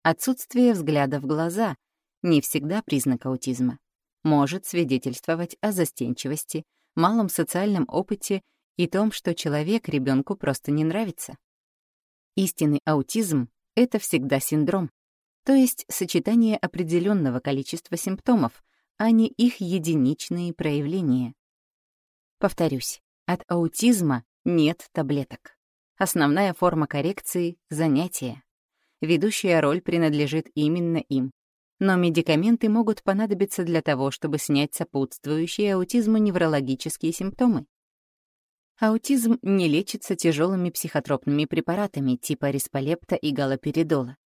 [SPEAKER 1] Отсутствие взгляда в глаза не всегда признак аутизма. Может свидетельствовать о застенчивости, малом социальном опыте и том, что человек ребенку просто не нравится. Истинный аутизм — это всегда синдром, то есть сочетание определенного количества симптомов, а не их единичные проявления. Повторюсь, от аутизма нет таблеток. Основная форма коррекции — занятия. Ведущая роль принадлежит именно им. Но медикаменты могут понадобиться для того, чтобы снять сопутствующие аутизму неврологические симптомы. Аутизм не лечится тяжелыми психотропными препаратами типа рисполепта и галоперидола,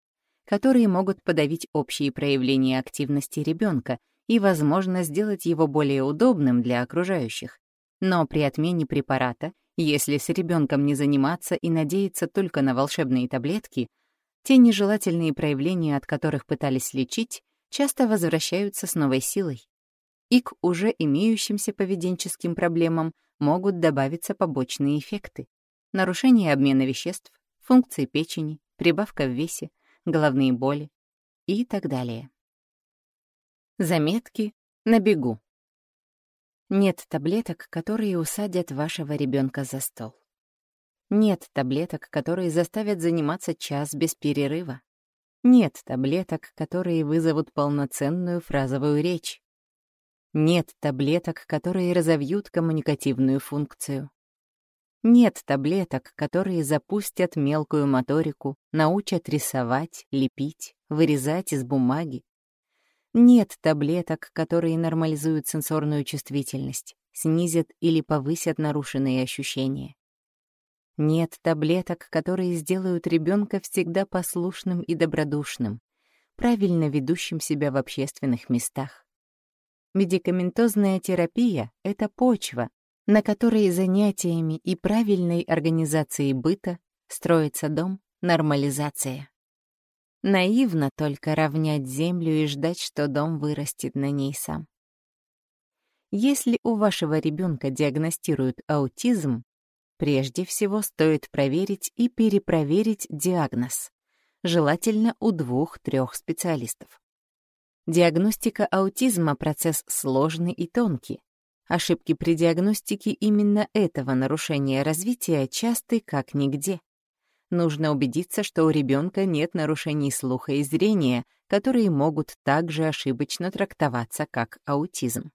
[SPEAKER 1] которые могут подавить общие проявления активности ребенка и, возможно, сделать его более удобным для окружающих. Но при отмене препарата, если с ребенком не заниматься и надеяться только на волшебные таблетки, те нежелательные проявления, от которых пытались лечить, часто возвращаются с новой силой. И к уже имеющимся поведенческим проблемам могут добавиться побочные эффекты. Нарушение обмена веществ, функции печени, прибавка в весе, головные боли и так далее. Заметки на бегу. Нет таблеток, которые усадят вашего ребенка за стол. Нет таблеток, которые заставят заниматься час без перерыва. Нет таблеток, которые вызовут полноценную фразовую речь. Нет таблеток, которые разовьют коммуникативную функцию. Нет таблеток, которые запустят мелкую моторику, научат рисовать, лепить, вырезать из бумаги. Нет таблеток, которые нормализуют сенсорную чувствительность, снизят или повысят нарушенные ощущения. Нет таблеток, которые сделают ребенка всегда послушным и добродушным, правильно ведущим себя в общественных местах. Медикаментозная терапия — это почва, на которой занятиями и правильной организацией быта строится дом нормализация. Наивно только равнять землю и ждать, что дом вырастет на ней сам. Если у вашего ребенка диагностируют аутизм, прежде всего стоит проверить и перепроверить диагноз, желательно у двух-трех специалистов. Диагностика аутизма — процесс сложный и тонкий. Ошибки при диагностике именно этого нарушения развития часты как нигде. Нужно убедиться, что у ребенка нет нарушений слуха и зрения, которые могут также ошибочно трактоваться как аутизм.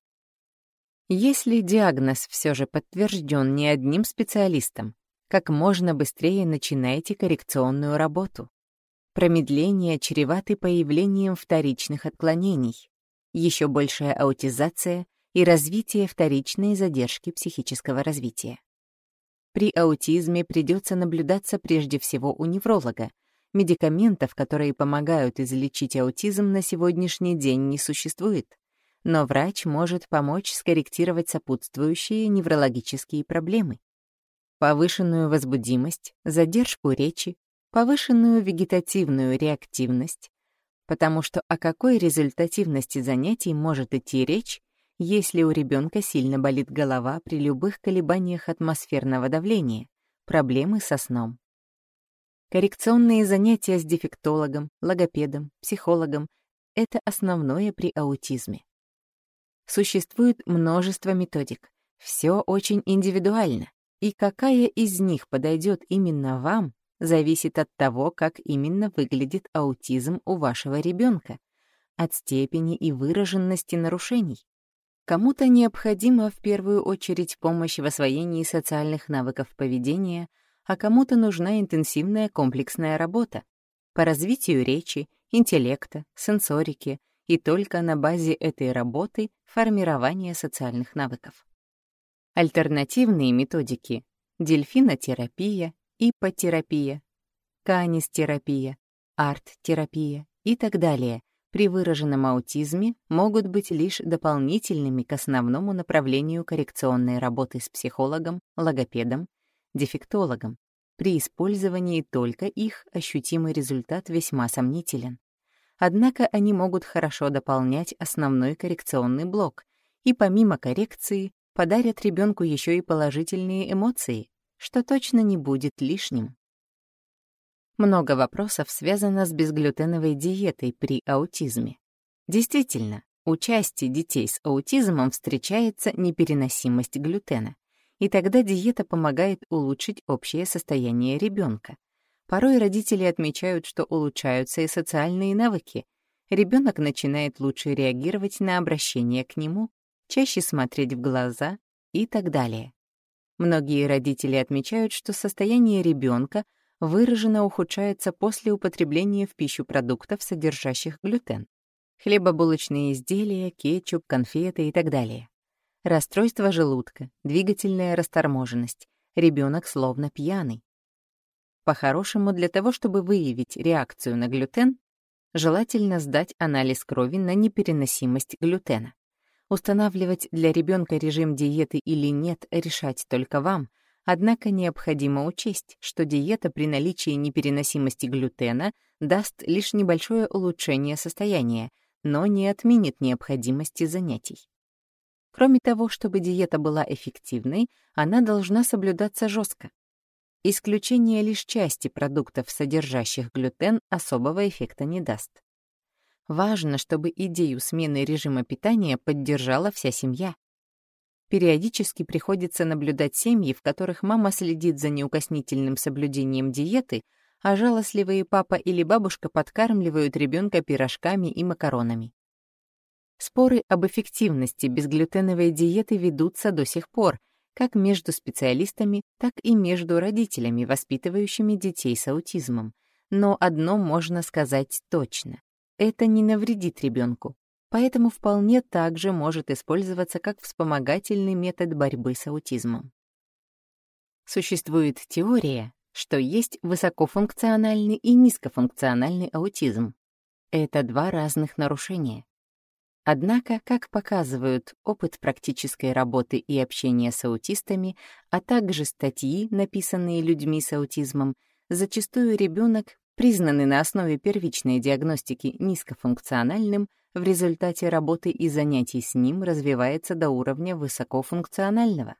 [SPEAKER 1] Если диагноз все же подтвержден не одним специалистом, как можно быстрее начинайте коррекционную работу. Промедление чреваты появлением вторичных отклонений, еще большая аутизация и развитие вторичной задержки психического развития. При аутизме придется наблюдаться прежде всего у невролога. Медикаментов, которые помогают излечить аутизм, на сегодняшний день не существует. Но врач может помочь скорректировать сопутствующие неврологические проблемы. Повышенную возбудимость, задержку речи, повышенную вегетативную реактивность, потому что о какой результативности занятий может идти речь, если у ребенка сильно болит голова при любых колебаниях атмосферного давления, проблемы со сном. Коррекционные занятия с дефектологом, логопедом, психологом — это основное при аутизме. Существует множество методик. Все очень индивидуально. И какая из них подойдет именно вам, зависит от того, как именно выглядит аутизм у вашего ребенка, от степени и выраженности нарушений. Кому-то необходима в первую очередь помощь в освоении социальных навыков поведения, а кому-то нужна интенсивная комплексная работа по развитию речи, интеллекта, сенсорики и только на базе этой работы формирование социальных навыков. Альтернативные методики — дельфинотерапия, ипотерапия, канистерапия, арт-терапия и так далее при выраженном аутизме могут быть лишь дополнительными к основному направлению коррекционной работы с психологом, логопедом, дефектологом. При использовании только их ощутимый результат весьма сомнителен. Однако они могут хорошо дополнять основной коррекционный блок и помимо коррекции подарят ребенку еще и положительные эмоции, что точно не будет лишним. Много вопросов связано с безглютеновой диетой при аутизме. Действительно, у части детей с аутизмом встречается непереносимость глютена, и тогда диета помогает улучшить общее состояние ребенка. Порой родители отмечают, что улучшаются и социальные навыки. Ребенок начинает лучше реагировать на обращение к нему, чаще смотреть в глаза и так далее. Многие родители отмечают, что состояние ребенка выраженно ухудшается после употребления в пищу продуктов, содержащих глютен. Хлебобулочные изделия, кетчуп, конфеты и так далее. Расстройство желудка, двигательная расторможенность, ребенок словно пьяный. По-хорошему, для того, чтобы выявить реакцию на глютен, желательно сдать анализ крови на непереносимость глютена. Устанавливать для ребенка режим диеты или нет решать только вам — Однако необходимо учесть, что диета при наличии непереносимости глютена даст лишь небольшое улучшение состояния, но не отменит необходимости занятий. Кроме того, чтобы диета была эффективной, она должна соблюдаться жестко. Исключение лишь части продуктов, содержащих глютен, особого эффекта не даст. Важно, чтобы идею смены режима питания поддержала вся семья, Периодически приходится наблюдать семьи, в которых мама следит за неукоснительным соблюдением диеты, а жалостливые папа или бабушка подкармливают ребенка пирожками и макаронами. Споры об эффективности безглютеновой диеты ведутся до сих пор, как между специалистами, так и между родителями, воспитывающими детей с аутизмом. Но одно можно сказать точно — это не навредит ребенку поэтому вполне также может использоваться как вспомогательный метод борьбы с аутизмом. Существует теория, что есть высокофункциональный и низкофункциональный аутизм. Это два разных нарушения. Однако, как показывают опыт практической работы и общения с аутистами, а также статьи, написанные людьми с аутизмом, зачастую ребенок признанный на основе первичной диагностики низкофункциональным, в результате работы и занятий с ним развивается до уровня высокофункционального.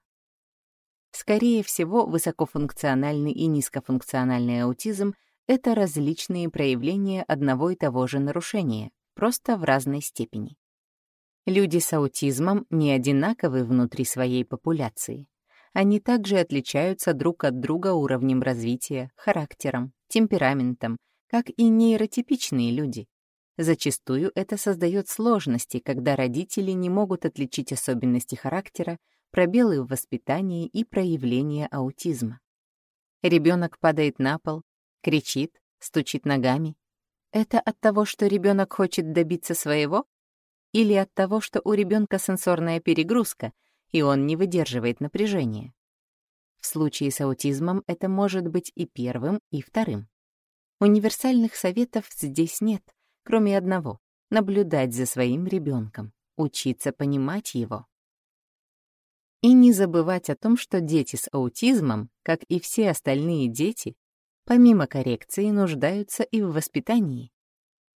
[SPEAKER 1] Скорее всего, высокофункциональный и низкофункциональный аутизм — это различные проявления одного и того же нарушения, просто в разной степени. Люди с аутизмом не одинаковы внутри своей популяции. Они также отличаются друг от друга уровнем развития, характером, темпераментом, как и нейротипичные люди. Зачастую это создает сложности, когда родители не могут отличить особенности характера, пробелы в воспитании и проявления аутизма. Ребенок падает на пол, кричит, стучит ногами. Это от того, что ребенок хочет добиться своего? или от того, что у ребенка сенсорная перегрузка, и он не выдерживает напряжения. В случае с аутизмом это может быть и первым, и вторым. Универсальных советов здесь нет, кроме одного — наблюдать за своим ребенком, учиться понимать его. И не забывать о том, что дети с аутизмом, как и все остальные дети, помимо коррекции нуждаются и в воспитании,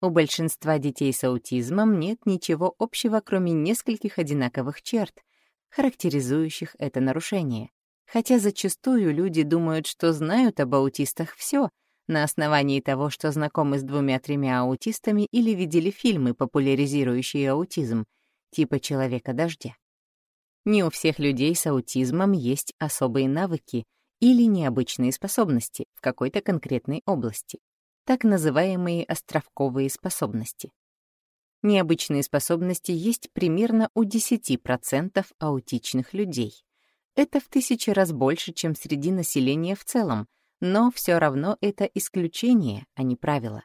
[SPEAKER 1] у большинства детей с аутизмом нет ничего общего, кроме нескольких одинаковых черт, характеризующих это нарушение. Хотя зачастую люди думают, что знают об аутистах все на основании того, что знакомы с двумя-тремя аутистами или видели фильмы, популяризирующие аутизм, типа «Человека-дождя». Не у всех людей с аутизмом есть особые навыки или необычные способности в какой-то конкретной области так называемые островковые способности. Необычные способности есть примерно у 10% аутичных людей. Это в тысячи раз больше, чем среди населения в целом, но все равно это исключение, а не правило.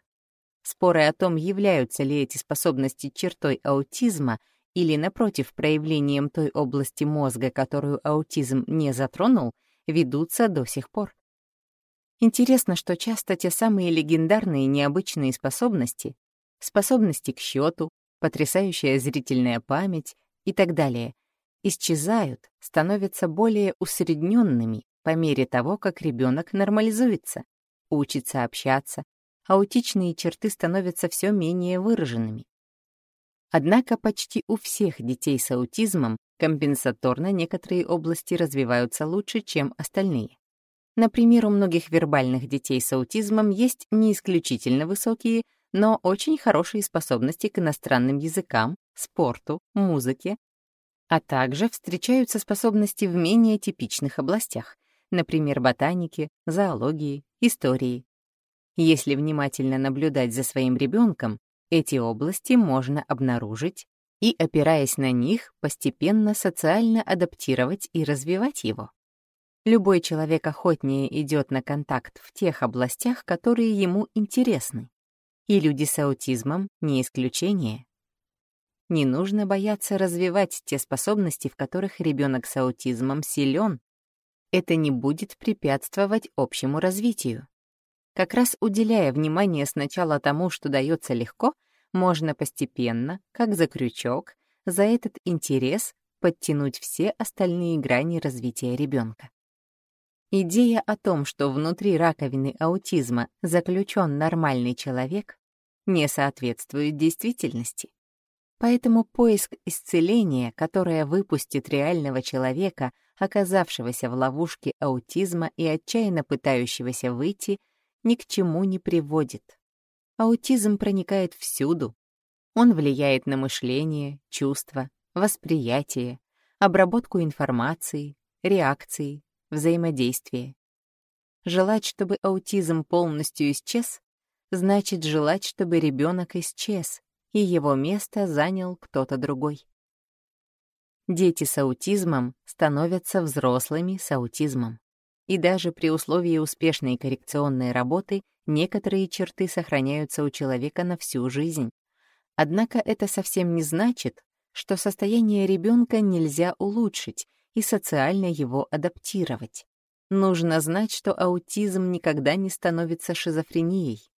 [SPEAKER 1] Споры о том, являются ли эти способности чертой аутизма или, напротив, проявлением той области мозга, которую аутизм не затронул, ведутся до сих пор. Интересно, что часто те самые легендарные необычные способности, способности к счету, потрясающая зрительная память и так далее, исчезают, становятся более усредненными по мере того, как ребенок нормализуется, учится общаться, аутичные черты становятся все менее выраженными. Однако почти у всех детей с аутизмом компенсаторно некоторые области развиваются лучше, чем остальные. Например, у многих вербальных детей с аутизмом есть не исключительно высокие, но очень хорошие способности к иностранным языкам, спорту, музыке, а также встречаются способности в менее типичных областях, например, ботанике, зоологии, истории. Если внимательно наблюдать за своим ребенком, эти области можно обнаружить и, опираясь на них, постепенно социально адаптировать и развивать его. Любой человек охотнее идет на контакт в тех областях, которые ему интересны. И люди с аутизмом — не исключение. Не нужно бояться развивать те способности, в которых ребенок с аутизмом силен. Это не будет препятствовать общему развитию. Как раз уделяя внимание сначала тому, что дается легко, можно постепенно, как за крючок, за этот интерес подтянуть все остальные грани развития ребенка. Идея о том, что внутри раковины аутизма заключен нормальный человек, не соответствует действительности. Поэтому поиск исцеления, которое выпустит реального человека, оказавшегося в ловушке аутизма и отчаянно пытающегося выйти, ни к чему не приводит. Аутизм проникает всюду. Он влияет на мышление, чувства, восприятие, обработку информации, реакции, взаимодействие. Желать, чтобы аутизм полностью исчез, значит желать, чтобы ребенок исчез, и его место занял кто-то другой. Дети с аутизмом становятся взрослыми с аутизмом. И даже при условии успешной коррекционной работы некоторые черты сохраняются у человека на всю жизнь. Однако это совсем не значит, что состояние ребенка нельзя улучшить, и социально его адаптировать. Нужно знать, что аутизм никогда не становится шизофренией.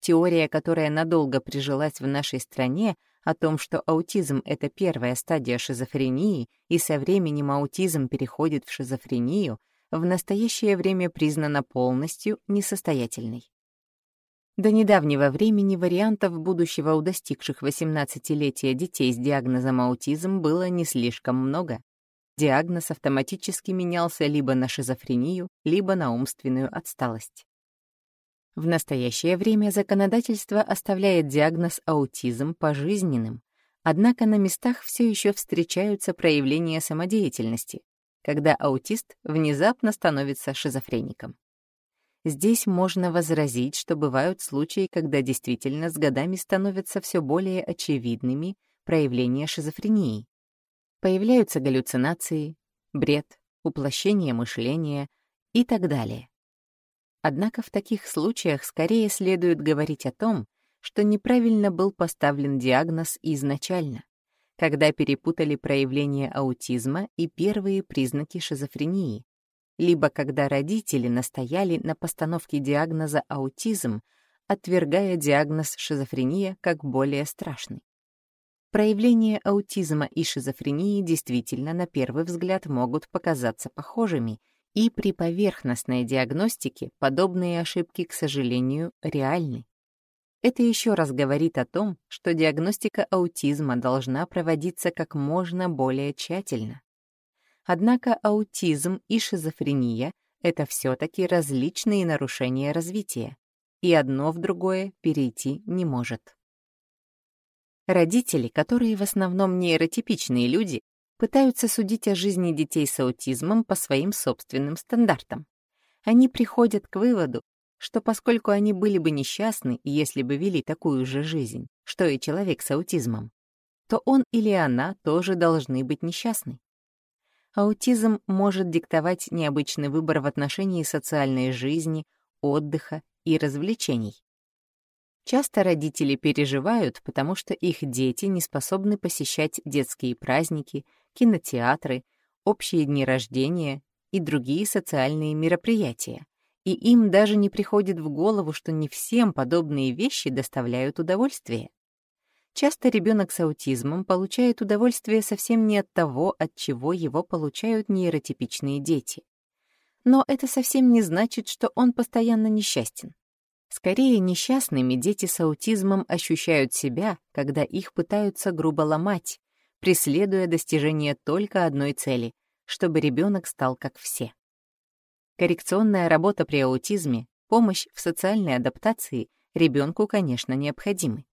[SPEAKER 1] Теория, которая надолго прижилась в нашей стране, о том, что аутизм — это первая стадия шизофрении, и со временем аутизм переходит в шизофрению, в настоящее время признана полностью несостоятельной. До недавнего времени вариантов будущего у достигших 18-летия детей с диагнозом аутизм было не слишком много. Диагноз автоматически менялся либо на шизофрению, либо на умственную отсталость. В настоящее время законодательство оставляет диагноз аутизм пожизненным, однако на местах все еще встречаются проявления самодеятельности, когда аутист внезапно становится шизофреником. Здесь можно возразить, что бывают случаи, когда действительно с годами становятся все более очевидными проявления шизофрении. Появляются галлюцинации, бред, уплощение мышления и так далее. Однако в таких случаях скорее следует говорить о том, что неправильно был поставлен диагноз изначально, когда перепутали проявления аутизма и первые признаки шизофрении, либо когда родители настояли на постановке диагноза аутизм, отвергая диагноз шизофрения как более страшный. Проявления аутизма и шизофрении действительно на первый взгляд могут показаться похожими, и при поверхностной диагностике подобные ошибки, к сожалению, реальны. Это еще раз говорит о том, что диагностика аутизма должна проводиться как можно более тщательно. Однако аутизм и шизофрения — это все-таки различные нарушения развития, и одно в другое перейти не может. Родители, которые в основном нейротипичные люди, пытаются судить о жизни детей с аутизмом по своим собственным стандартам. Они приходят к выводу, что поскольку они были бы несчастны, если бы вели такую же жизнь, что и человек с аутизмом, то он или она тоже должны быть несчастны. Аутизм может диктовать необычный выбор в отношении социальной жизни, отдыха и развлечений. Часто родители переживают, потому что их дети не способны посещать детские праздники, кинотеатры, общие дни рождения и другие социальные мероприятия. И им даже не приходит в голову, что не всем подобные вещи доставляют удовольствие. Часто ребенок с аутизмом получает удовольствие совсем не от того, от чего его получают нейротипичные дети. Но это совсем не значит, что он постоянно несчастен. Скорее, несчастными дети с аутизмом ощущают себя, когда их пытаются грубо ломать, преследуя достижение только одной цели — чтобы ребенок стал как все. Коррекционная работа при аутизме, помощь в социальной адаптации ребенку, конечно, необходимы.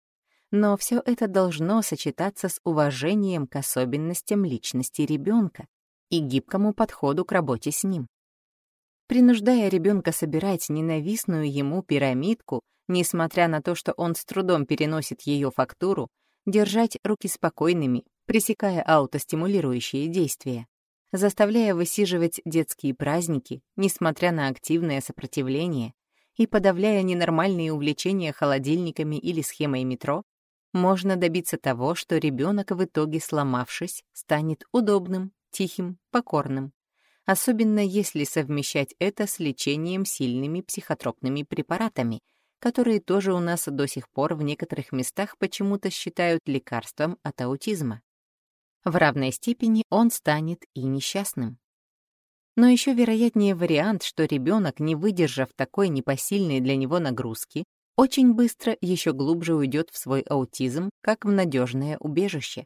[SPEAKER 1] Но все это должно сочетаться с уважением к особенностям личности ребенка и гибкому подходу к работе с ним. Принуждая ребенка собирать ненавистную ему пирамидку, несмотря на то, что он с трудом переносит ее фактуру, держать руки спокойными, пресекая аутостимулирующие действия, заставляя высиживать детские праздники, несмотря на активное сопротивление, и подавляя ненормальные увлечения холодильниками или схемой метро, можно добиться того, что ребенок в итоге, сломавшись, станет удобным, тихим, покорным, особенно если совмещать это с лечением сильными психотропными препаратами, которые тоже у нас до сих пор в некоторых местах почему-то считают лекарством от аутизма. В равной степени он станет и несчастным. Но еще вероятнее вариант, что ребенок, не выдержав такой непосильной для него нагрузки, очень быстро еще глубже уйдет в свой аутизм, как в надежное убежище.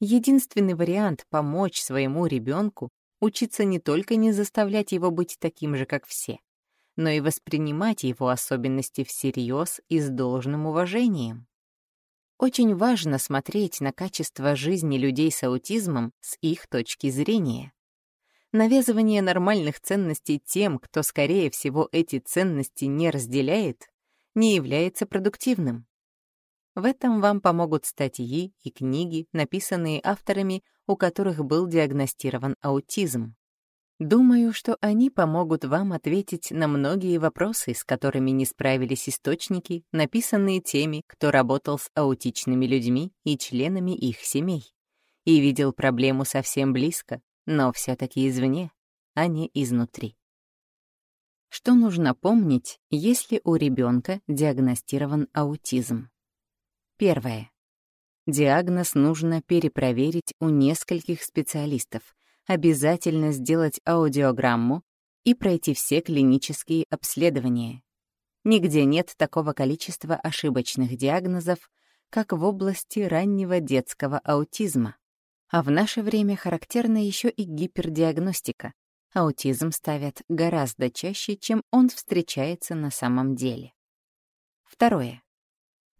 [SPEAKER 1] Единственный вариант помочь своему ребенку учиться не только не заставлять его быть таким же, как все, но и воспринимать его особенности всерьез и с должным уважением. Очень важно смотреть на качество жизни людей с аутизмом с их точки зрения. Навязывание нормальных ценностей тем, кто, скорее всего, эти ценности не разделяет, не является продуктивным. В этом вам помогут статьи и книги, написанные авторами, у которых был диагностирован аутизм. Думаю, что они помогут вам ответить на многие вопросы, с которыми не справились источники, написанные теми, кто работал с аутичными людьми и членами их семей, и видел проблему совсем близко, но все-таки извне, а не изнутри. Что нужно помнить, если у ребенка диагностирован аутизм? Первое. Диагноз нужно перепроверить у нескольких специалистов, обязательно сделать аудиограмму и пройти все клинические обследования. Нигде нет такого количества ошибочных диагнозов, как в области раннего детского аутизма. А в наше время характерна еще и гипердиагностика. Аутизм ставят гораздо чаще, чем он встречается на самом деле. Второе.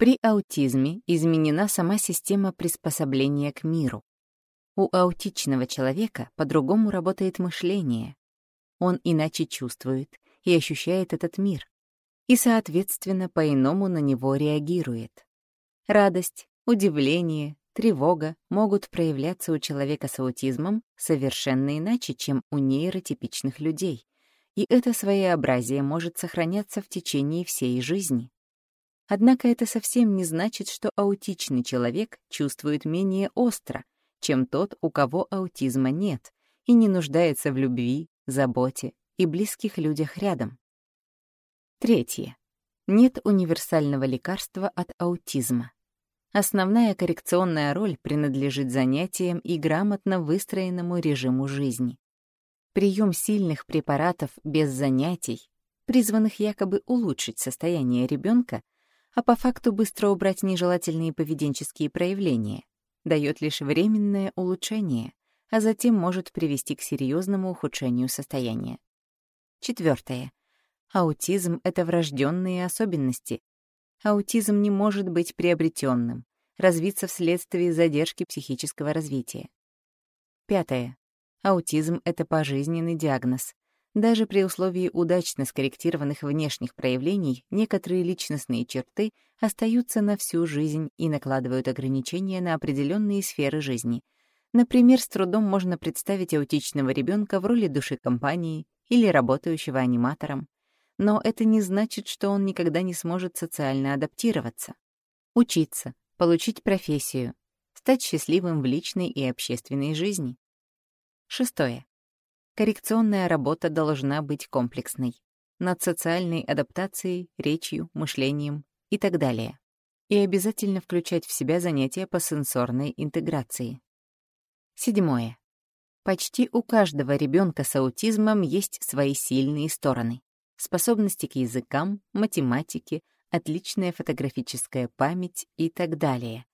[SPEAKER 1] При аутизме изменена сама система приспособления к миру. У аутичного человека по-другому работает мышление. Он иначе чувствует и ощущает этот мир, и, соответственно, по-иному на него реагирует. Радость, удивление, тревога могут проявляться у человека с аутизмом совершенно иначе, чем у нейротипичных людей, и это своеобразие может сохраняться в течение всей жизни. Однако это совсем не значит, что аутичный человек чувствует менее остро, чем тот, у кого аутизма нет, и не нуждается в любви, заботе и близких людях рядом. Третье. Нет универсального лекарства от аутизма. Основная коррекционная роль принадлежит занятиям и грамотно выстроенному режиму жизни. Прием сильных препаратов без занятий, призванных якобы улучшить состояние ребенка, а по факту быстро убрать нежелательные поведенческие проявления, дает лишь временное улучшение, а затем может привести к серьезному ухудшению состояния. Четвертое. Аутизм — это врожденные особенности, аутизм не может быть приобретенным, развиться вследствие задержки психического развития. Пятое. Аутизм — это пожизненный диагноз. Даже при условии удачно скорректированных внешних проявлений некоторые личностные черты остаются на всю жизнь и накладывают ограничения на определенные сферы жизни. Например, с трудом можно представить аутичного ребенка в роли души компании или работающего аниматором, но это не значит, что он никогда не сможет социально адаптироваться. Учиться, получить профессию, стать счастливым в личной и общественной жизни. Шестое. Коррекционная работа должна быть комплексной, над социальной адаптацией, речью, мышлением и так далее. И обязательно включать в себя занятия по сенсорной интеграции. Седьмое. Почти у каждого ребенка с аутизмом есть свои сильные стороны способности к языкам, математике, отличная фотографическая память и так далее.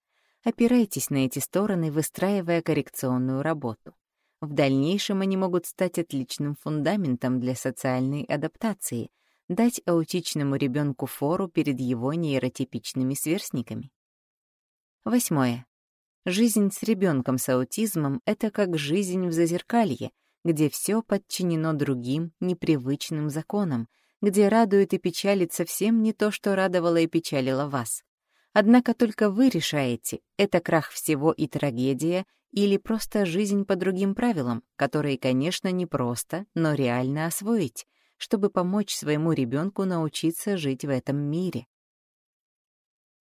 [SPEAKER 1] Опирайтесь на эти стороны, выстраивая коррекционную работу. В дальнейшем они могут стать отличным фундаментом для социальной адаптации, дать аутичному ребенку фору перед его нейротипичными сверстниками. Восьмое. Жизнь с ребенком с аутизмом — это как жизнь в зазеркалье — где все подчинено другим, непривычным законам, где радует и печалит совсем не то, что радовало и печалило вас. Однако только вы решаете, это крах всего и трагедия, или просто жизнь по другим правилам, которые, конечно, не просто, но реально освоить, чтобы помочь своему ребенку научиться жить в этом мире.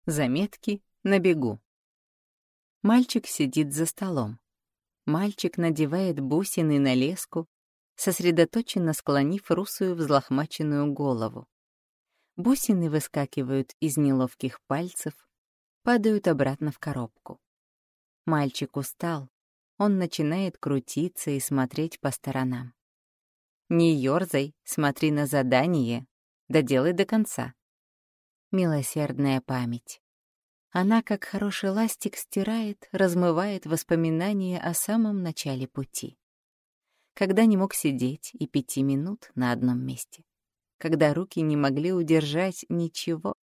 [SPEAKER 1] Заметки на бегу. Мальчик сидит за столом. Мальчик надевает бусины на леску, сосредоточенно склонив русую взлохмаченную голову. Бусины выскакивают из неловких пальцев, падают обратно в коробку. Мальчик устал, он начинает крутиться и смотреть по сторонам. «Не ёрзай, смотри на задание, доделай до конца». Милосердная память. Она, как хороший ластик, стирает, размывает воспоминания о самом начале пути. Когда не мог сидеть и пяти минут на одном месте. Когда руки не могли удержать ничего.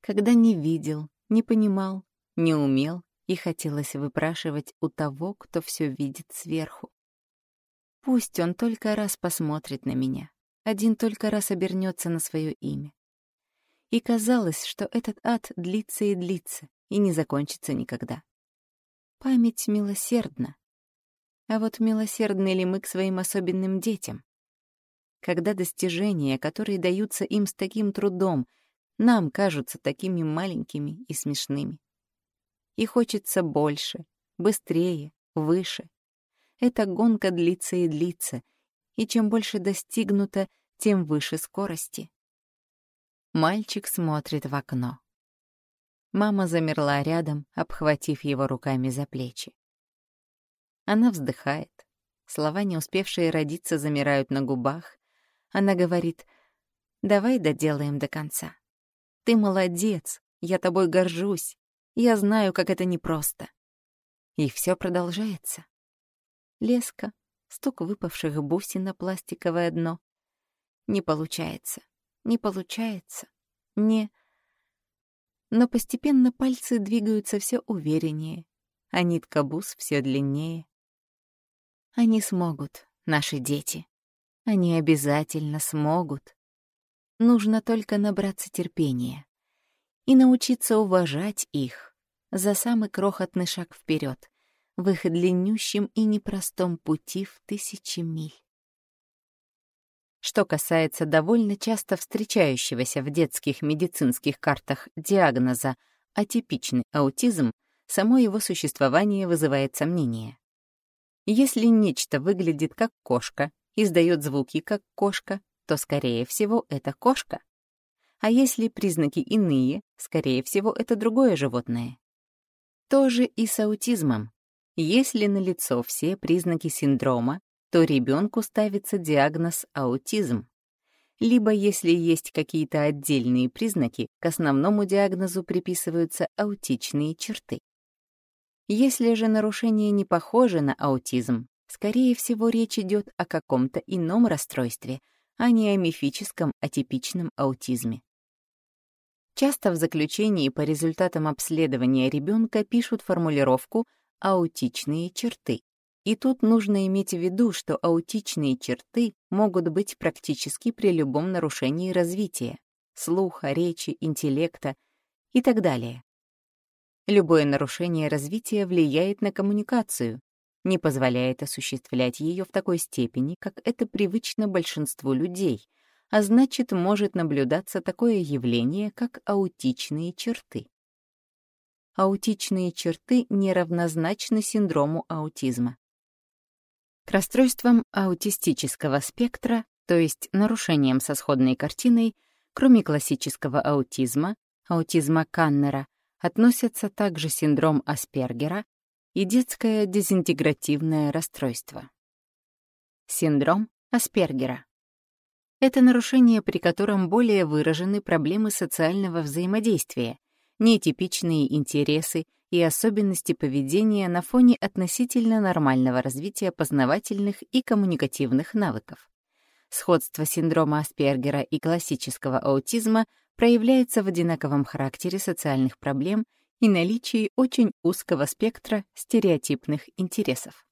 [SPEAKER 1] Когда не видел, не понимал, не умел и хотелось выпрашивать у того, кто все видит сверху. Пусть он только раз посмотрит на меня, один только раз обернется на свое имя и казалось, что этот ад длится и длится, и не закончится никогда. Память милосердна. А вот милосердны ли мы к своим особенным детям? Когда достижения, которые даются им с таким трудом, нам кажутся такими маленькими и смешными. И хочется больше, быстрее, выше. Эта гонка длится и длится, и чем больше достигнуто, тем выше скорости. Мальчик смотрит в окно. Мама замерла рядом, обхватив его руками за плечи. Она вздыхает. Слова, не успевшие родиться, замирают на губах. Она говорит, Давай доделаем до конца. Ты молодец, я тобой горжусь. Я знаю, как это непросто. И все продолжается. Леска, стук выпавших бусин на пластиковое дно. Не получается, не получается, не... Но постепенно пальцы двигаются все увереннее, а нитка бус все длиннее. Они смогут, наши дети. Они обязательно смогут. Нужно только набраться терпения и научиться уважать их за самый крохотный шаг вперед в их длиннющем и непростом пути в тысячи миль. Что касается довольно часто встречающегося в детских медицинских картах диагноза атипичный аутизм, само его существование вызывает сомнения. Если нечто выглядит как кошка, издает звуки как кошка, то, скорее всего, это кошка. А если признаки иные, скорее всего, это другое животное. То же и с аутизмом. Если налицо все признаки синдрома, то ребенку ставится диагноз аутизм. Либо, если есть какие-то отдельные признаки, к основному диагнозу приписываются аутичные черты. Если же нарушение не похоже на аутизм, скорее всего, речь идет о каком-то ином расстройстве, а не о мифическом атипичном аутизме. Часто в заключении по результатам обследования ребенка пишут формулировку «аутичные черты». И тут нужно иметь в виду, что аутичные черты могут быть практически при любом нарушении развития — слуха, речи, интеллекта и так далее. Любое нарушение развития влияет на коммуникацию, не позволяет осуществлять ее в такой степени, как это привычно большинству людей, а значит, может наблюдаться такое явление, как аутичные черты. Аутичные черты неравнозначны синдрому аутизма. К расстройствам аутистического спектра, то есть нарушениям со сходной картиной, кроме классического аутизма, аутизма Каннера, относятся также синдром Аспергера и детское дезинтегративное расстройство. Синдром Аспергера. Это нарушение, при котором более выражены проблемы социального взаимодействия, нетипичные интересы и особенности поведения на фоне относительно нормального развития познавательных и коммуникативных навыков. Сходство синдрома Аспергера и классического аутизма проявляется в одинаковом характере социальных проблем и наличии очень узкого спектра стереотипных интересов.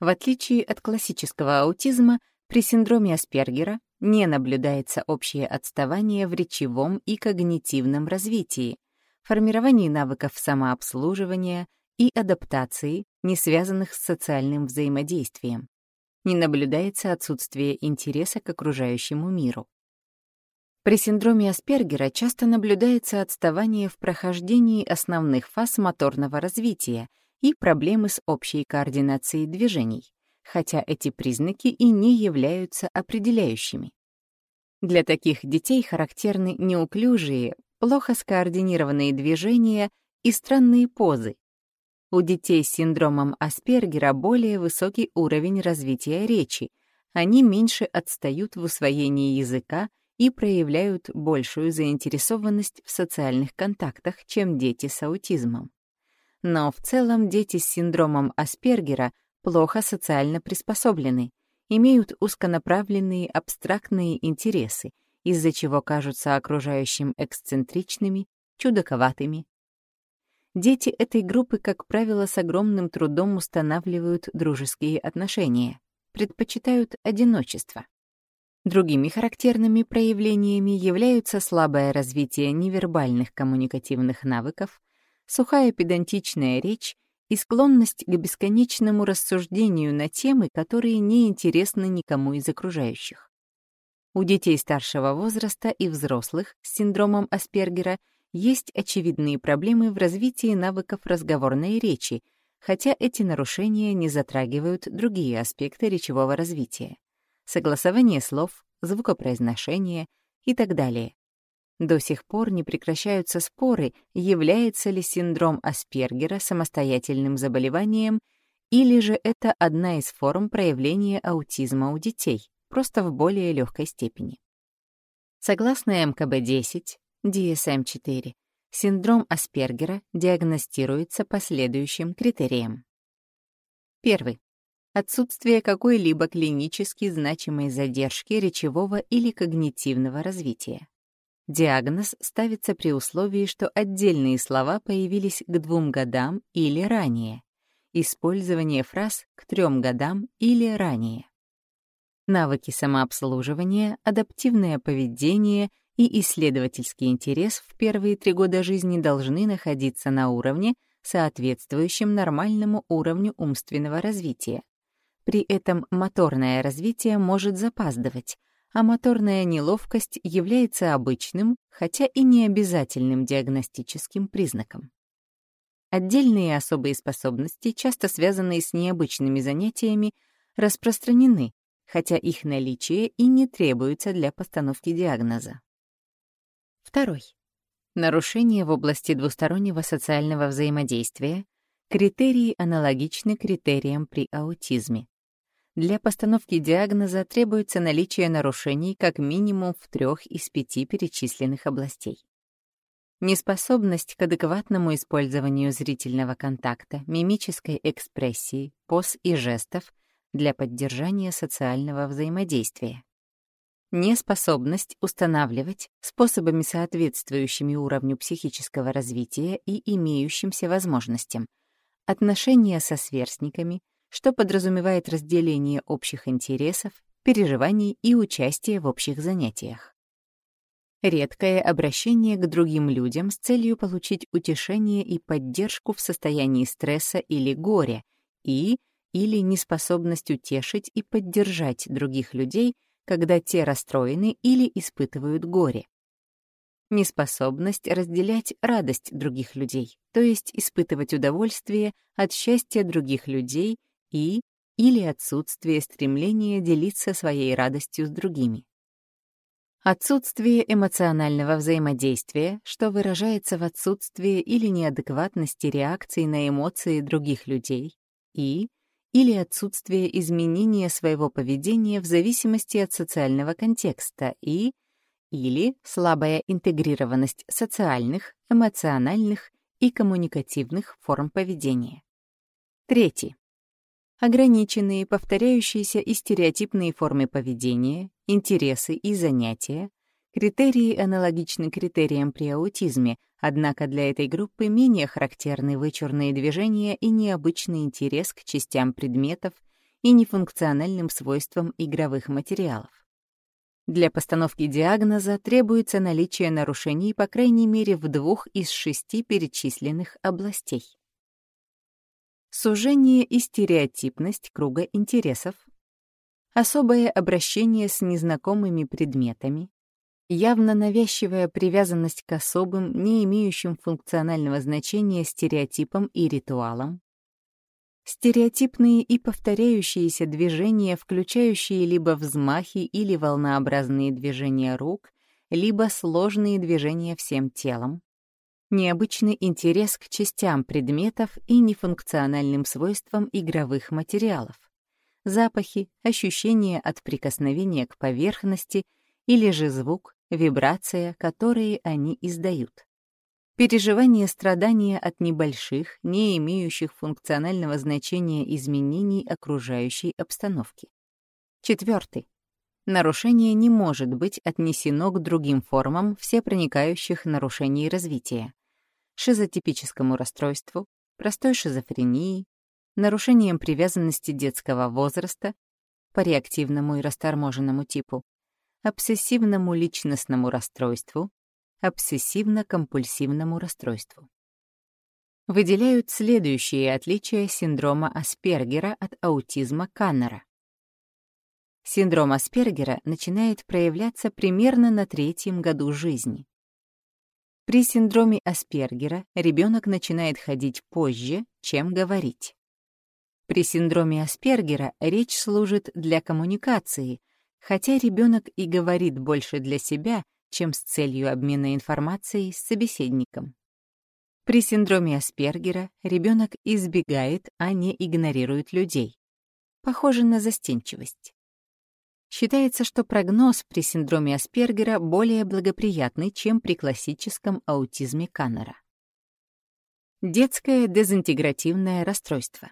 [SPEAKER 1] В отличие от классического аутизма, при синдроме Аспергера не наблюдается общее отставание в речевом и когнитивном развитии, формировании навыков самообслуживания и адаптации, не связанных с социальным взаимодействием. Не наблюдается отсутствие интереса к окружающему миру. При синдроме Аспергера часто наблюдается отставание в прохождении основных фаз моторного развития и проблемы с общей координацией движений, хотя эти признаки и не являются определяющими. Для таких детей характерны неуклюжие, плохо скоординированные движения и странные позы. У детей с синдромом Аспергера более высокий уровень развития речи, они меньше отстают в усвоении языка и проявляют большую заинтересованность в социальных контактах, чем дети с аутизмом. Но в целом дети с синдромом Аспергера плохо социально приспособлены, имеют узконаправленные абстрактные интересы, из-за чего кажутся окружающим эксцентричными, чудаковатыми. Дети этой группы, как правило, с огромным трудом устанавливают дружеские отношения, предпочитают одиночество. Другими характерными проявлениями являются слабое развитие невербальных коммуникативных навыков, сухая педантичная речь и склонность к бесконечному рассуждению на темы, которые не интересны никому из окружающих. У детей старшего возраста и взрослых с синдромом Аспергера есть очевидные проблемы в развитии навыков разговорной речи, хотя эти нарушения не затрагивают другие аспекты речевого развития согласование слов, звукопроизношение и так далее. До сих пор не прекращаются споры, является ли синдром Аспергера самостоятельным заболеванием или же это одна из форм проявления аутизма у детей, просто в более легкой степени. Согласно МКБ-10, DSM-4, синдром Аспергера диагностируется по следующим критериям. Первый. Отсутствие какой-либо клинически значимой задержки речевого или когнитивного развития. Диагноз ставится при условии, что отдельные слова появились к двум годам или ранее. Использование фраз к трем годам или ранее. Навыки самообслуживания, адаптивное поведение и исследовательский интерес в первые три года жизни должны находиться на уровне, соответствующем нормальному уровню умственного развития, при этом моторное развитие может запаздывать, а моторная неловкость является обычным, хотя и не обязательным диагностическим признаком. Отдельные особые способности, часто связанные с необычными занятиями, распространены, хотя их наличие и не требуется для постановки диагноза. Второй. Нарушение в области двустороннего социального взаимодействия. Критерии аналогичны критериям при аутизме. Для постановки диагноза требуется наличие нарушений как минимум в трех из пяти перечисленных областей. Неспособность к адекватному использованию зрительного контакта, мимической экспрессии, поз и жестов для поддержания социального взаимодействия. Неспособность устанавливать способами, соответствующими уровню психического развития и имеющимся возможностям, отношения со сверстниками, что подразумевает разделение общих интересов, переживаний и участие в общих занятиях. Редкое обращение к другим людям с целью получить утешение и поддержку в состоянии стресса или горя и или неспособность утешить и поддержать других людей, когда те расстроены или испытывают горе. Неспособность разделять радость других людей, то есть испытывать удовольствие от счастья других людей и или отсутствие стремления делиться своей радостью с другими. Отсутствие эмоционального взаимодействия, что выражается в отсутствии или неадекватности реакции на эмоции других людей, и или отсутствие изменения своего поведения в зависимости от социального контекста и или слабая интегрированность социальных, эмоциональных и коммуникативных форм поведения. Третий ограниченные, повторяющиеся и стереотипные формы поведения, интересы и занятия, критерии аналогичны критериям при аутизме, однако для этой группы менее характерны вычурные движения и необычный интерес к частям предметов и нефункциональным свойствам игровых материалов. Для постановки диагноза требуется наличие нарушений по крайней мере в двух из шести перечисленных областей сужение и стереотипность круга интересов, особое обращение с незнакомыми предметами, явно навязчивая привязанность к особым, не имеющим функционального значения стереотипам и ритуалам, стереотипные и повторяющиеся движения, включающие либо взмахи или волнообразные движения рук, либо сложные движения всем телом, необычный интерес к частям предметов и нефункциональным свойствам игровых материалов, запахи, ощущения от прикосновения к поверхности или же звук, вибрация, которые они издают. Переживание страдания от небольших, не имеющих функционального значения изменений окружающей обстановки. Четвертый. Нарушение не может быть отнесено к другим формам всепроникающих нарушений развития, шизотипическому расстройству, простой шизофрении, нарушением привязанности детского возраста по реактивному и расторможенному типу, обсессивному личностному расстройству, обсессивно-компульсивному расстройству. Выделяют следующие отличия синдрома Аспергера от аутизма Каннера. Синдром Аспергера начинает проявляться примерно на третьем году жизни. При синдроме Аспергера ребенок начинает ходить позже, чем говорить. При синдроме Аспергера речь служит для коммуникации, хотя ребенок и говорит больше для себя, чем с целью обмена информацией с собеседником. При синдроме Аспергера ребенок избегает, а не игнорирует людей. Похоже на застенчивость. Считается, что прогноз при синдроме Аспергера более благоприятный, чем при классическом аутизме Каннера. Детское дезинтегративное расстройство.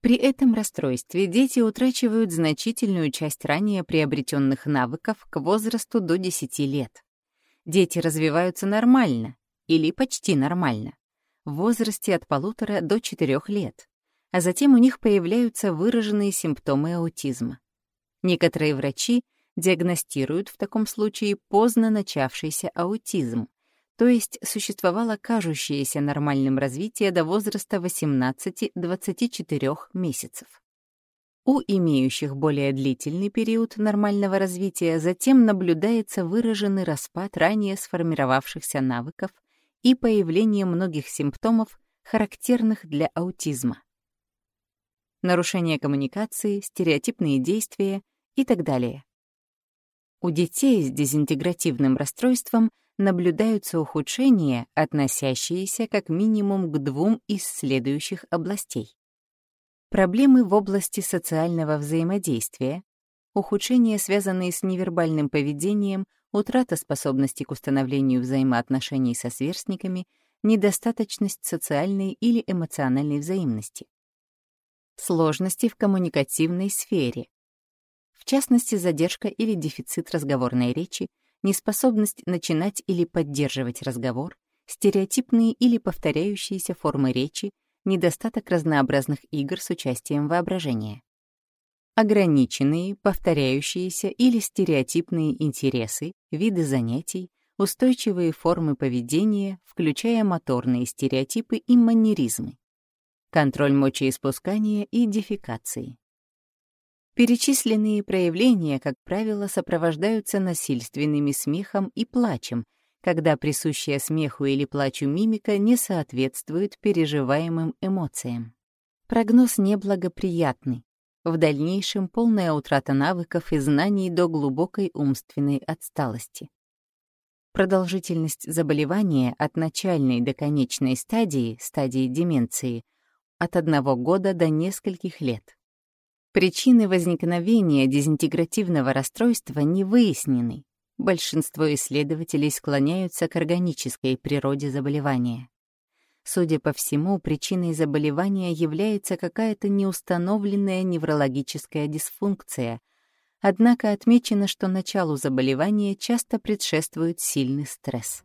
[SPEAKER 1] При этом расстройстве дети утрачивают значительную часть ранее приобретенных навыков к возрасту до 10 лет. Дети развиваются нормально или почти нормально в возрасте от полутора до четырех лет, а затем у них появляются выраженные симптомы аутизма. Некоторые врачи диагностируют в таком случае поздно начавшийся аутизм, то есть существовало кажущееся нормальным развитие до возраста 18-24 месяцев. У имеющих более длительный период нормального развития затем наблюдается выраженный распад ранее сформировавшихся навыков и появление многих симптомов, характерных для аутизма. Нарушение коммуникации, стереотипные действия и так далее. У детей с дезинтегративным расстройством наблюдаются ухудшения, относящиеся как минимум к двум из следующих областей. Проблемы в области социального взаимодействия, ухудшения, связанные с невербальным поведением, утрата способности к установлению взаимоотношений со сверстниками, недостаточность социальной или эмоциональной взаимности. Сложности в коммуникативной сфере, в частности, задержка или дефицит разговорной речи, неспособность начинать или поддерживать разговор, стереотипные или повторяющиеся формы речи, недостаток разнообразных игр с участием воображения. Ограниченные, повторяющиеся или стереотипные интересы, виды занятий, устойчивые формы поведения, включая моторные стереотипы и манеризмы. Контроль мочеиспускания и дефекации. Перечисленные проявления, как правило, сопровождаются насильственными смехом и плачем, когда присущая смеху или плачу мимика не соответствует переживаемым эмоциям. Прогноз неблагоприятный. В дальнейшем полная утрата навыков и знаний до глубокой умственной отсталости. Продолжительность заболевания от начальной до конечной стадии, стадии деменции, от одного года до нескольких лет. Причины возникновения дезинтегративного расстройства не выяснены. Большинство исследователей склоняются к органической природе заболевания. Судя по всему, причиной заболевания является какая-то неустановленная неврологическая дисфункция, однако отмечено, что началу заболевания часто предшествует сильный стресс.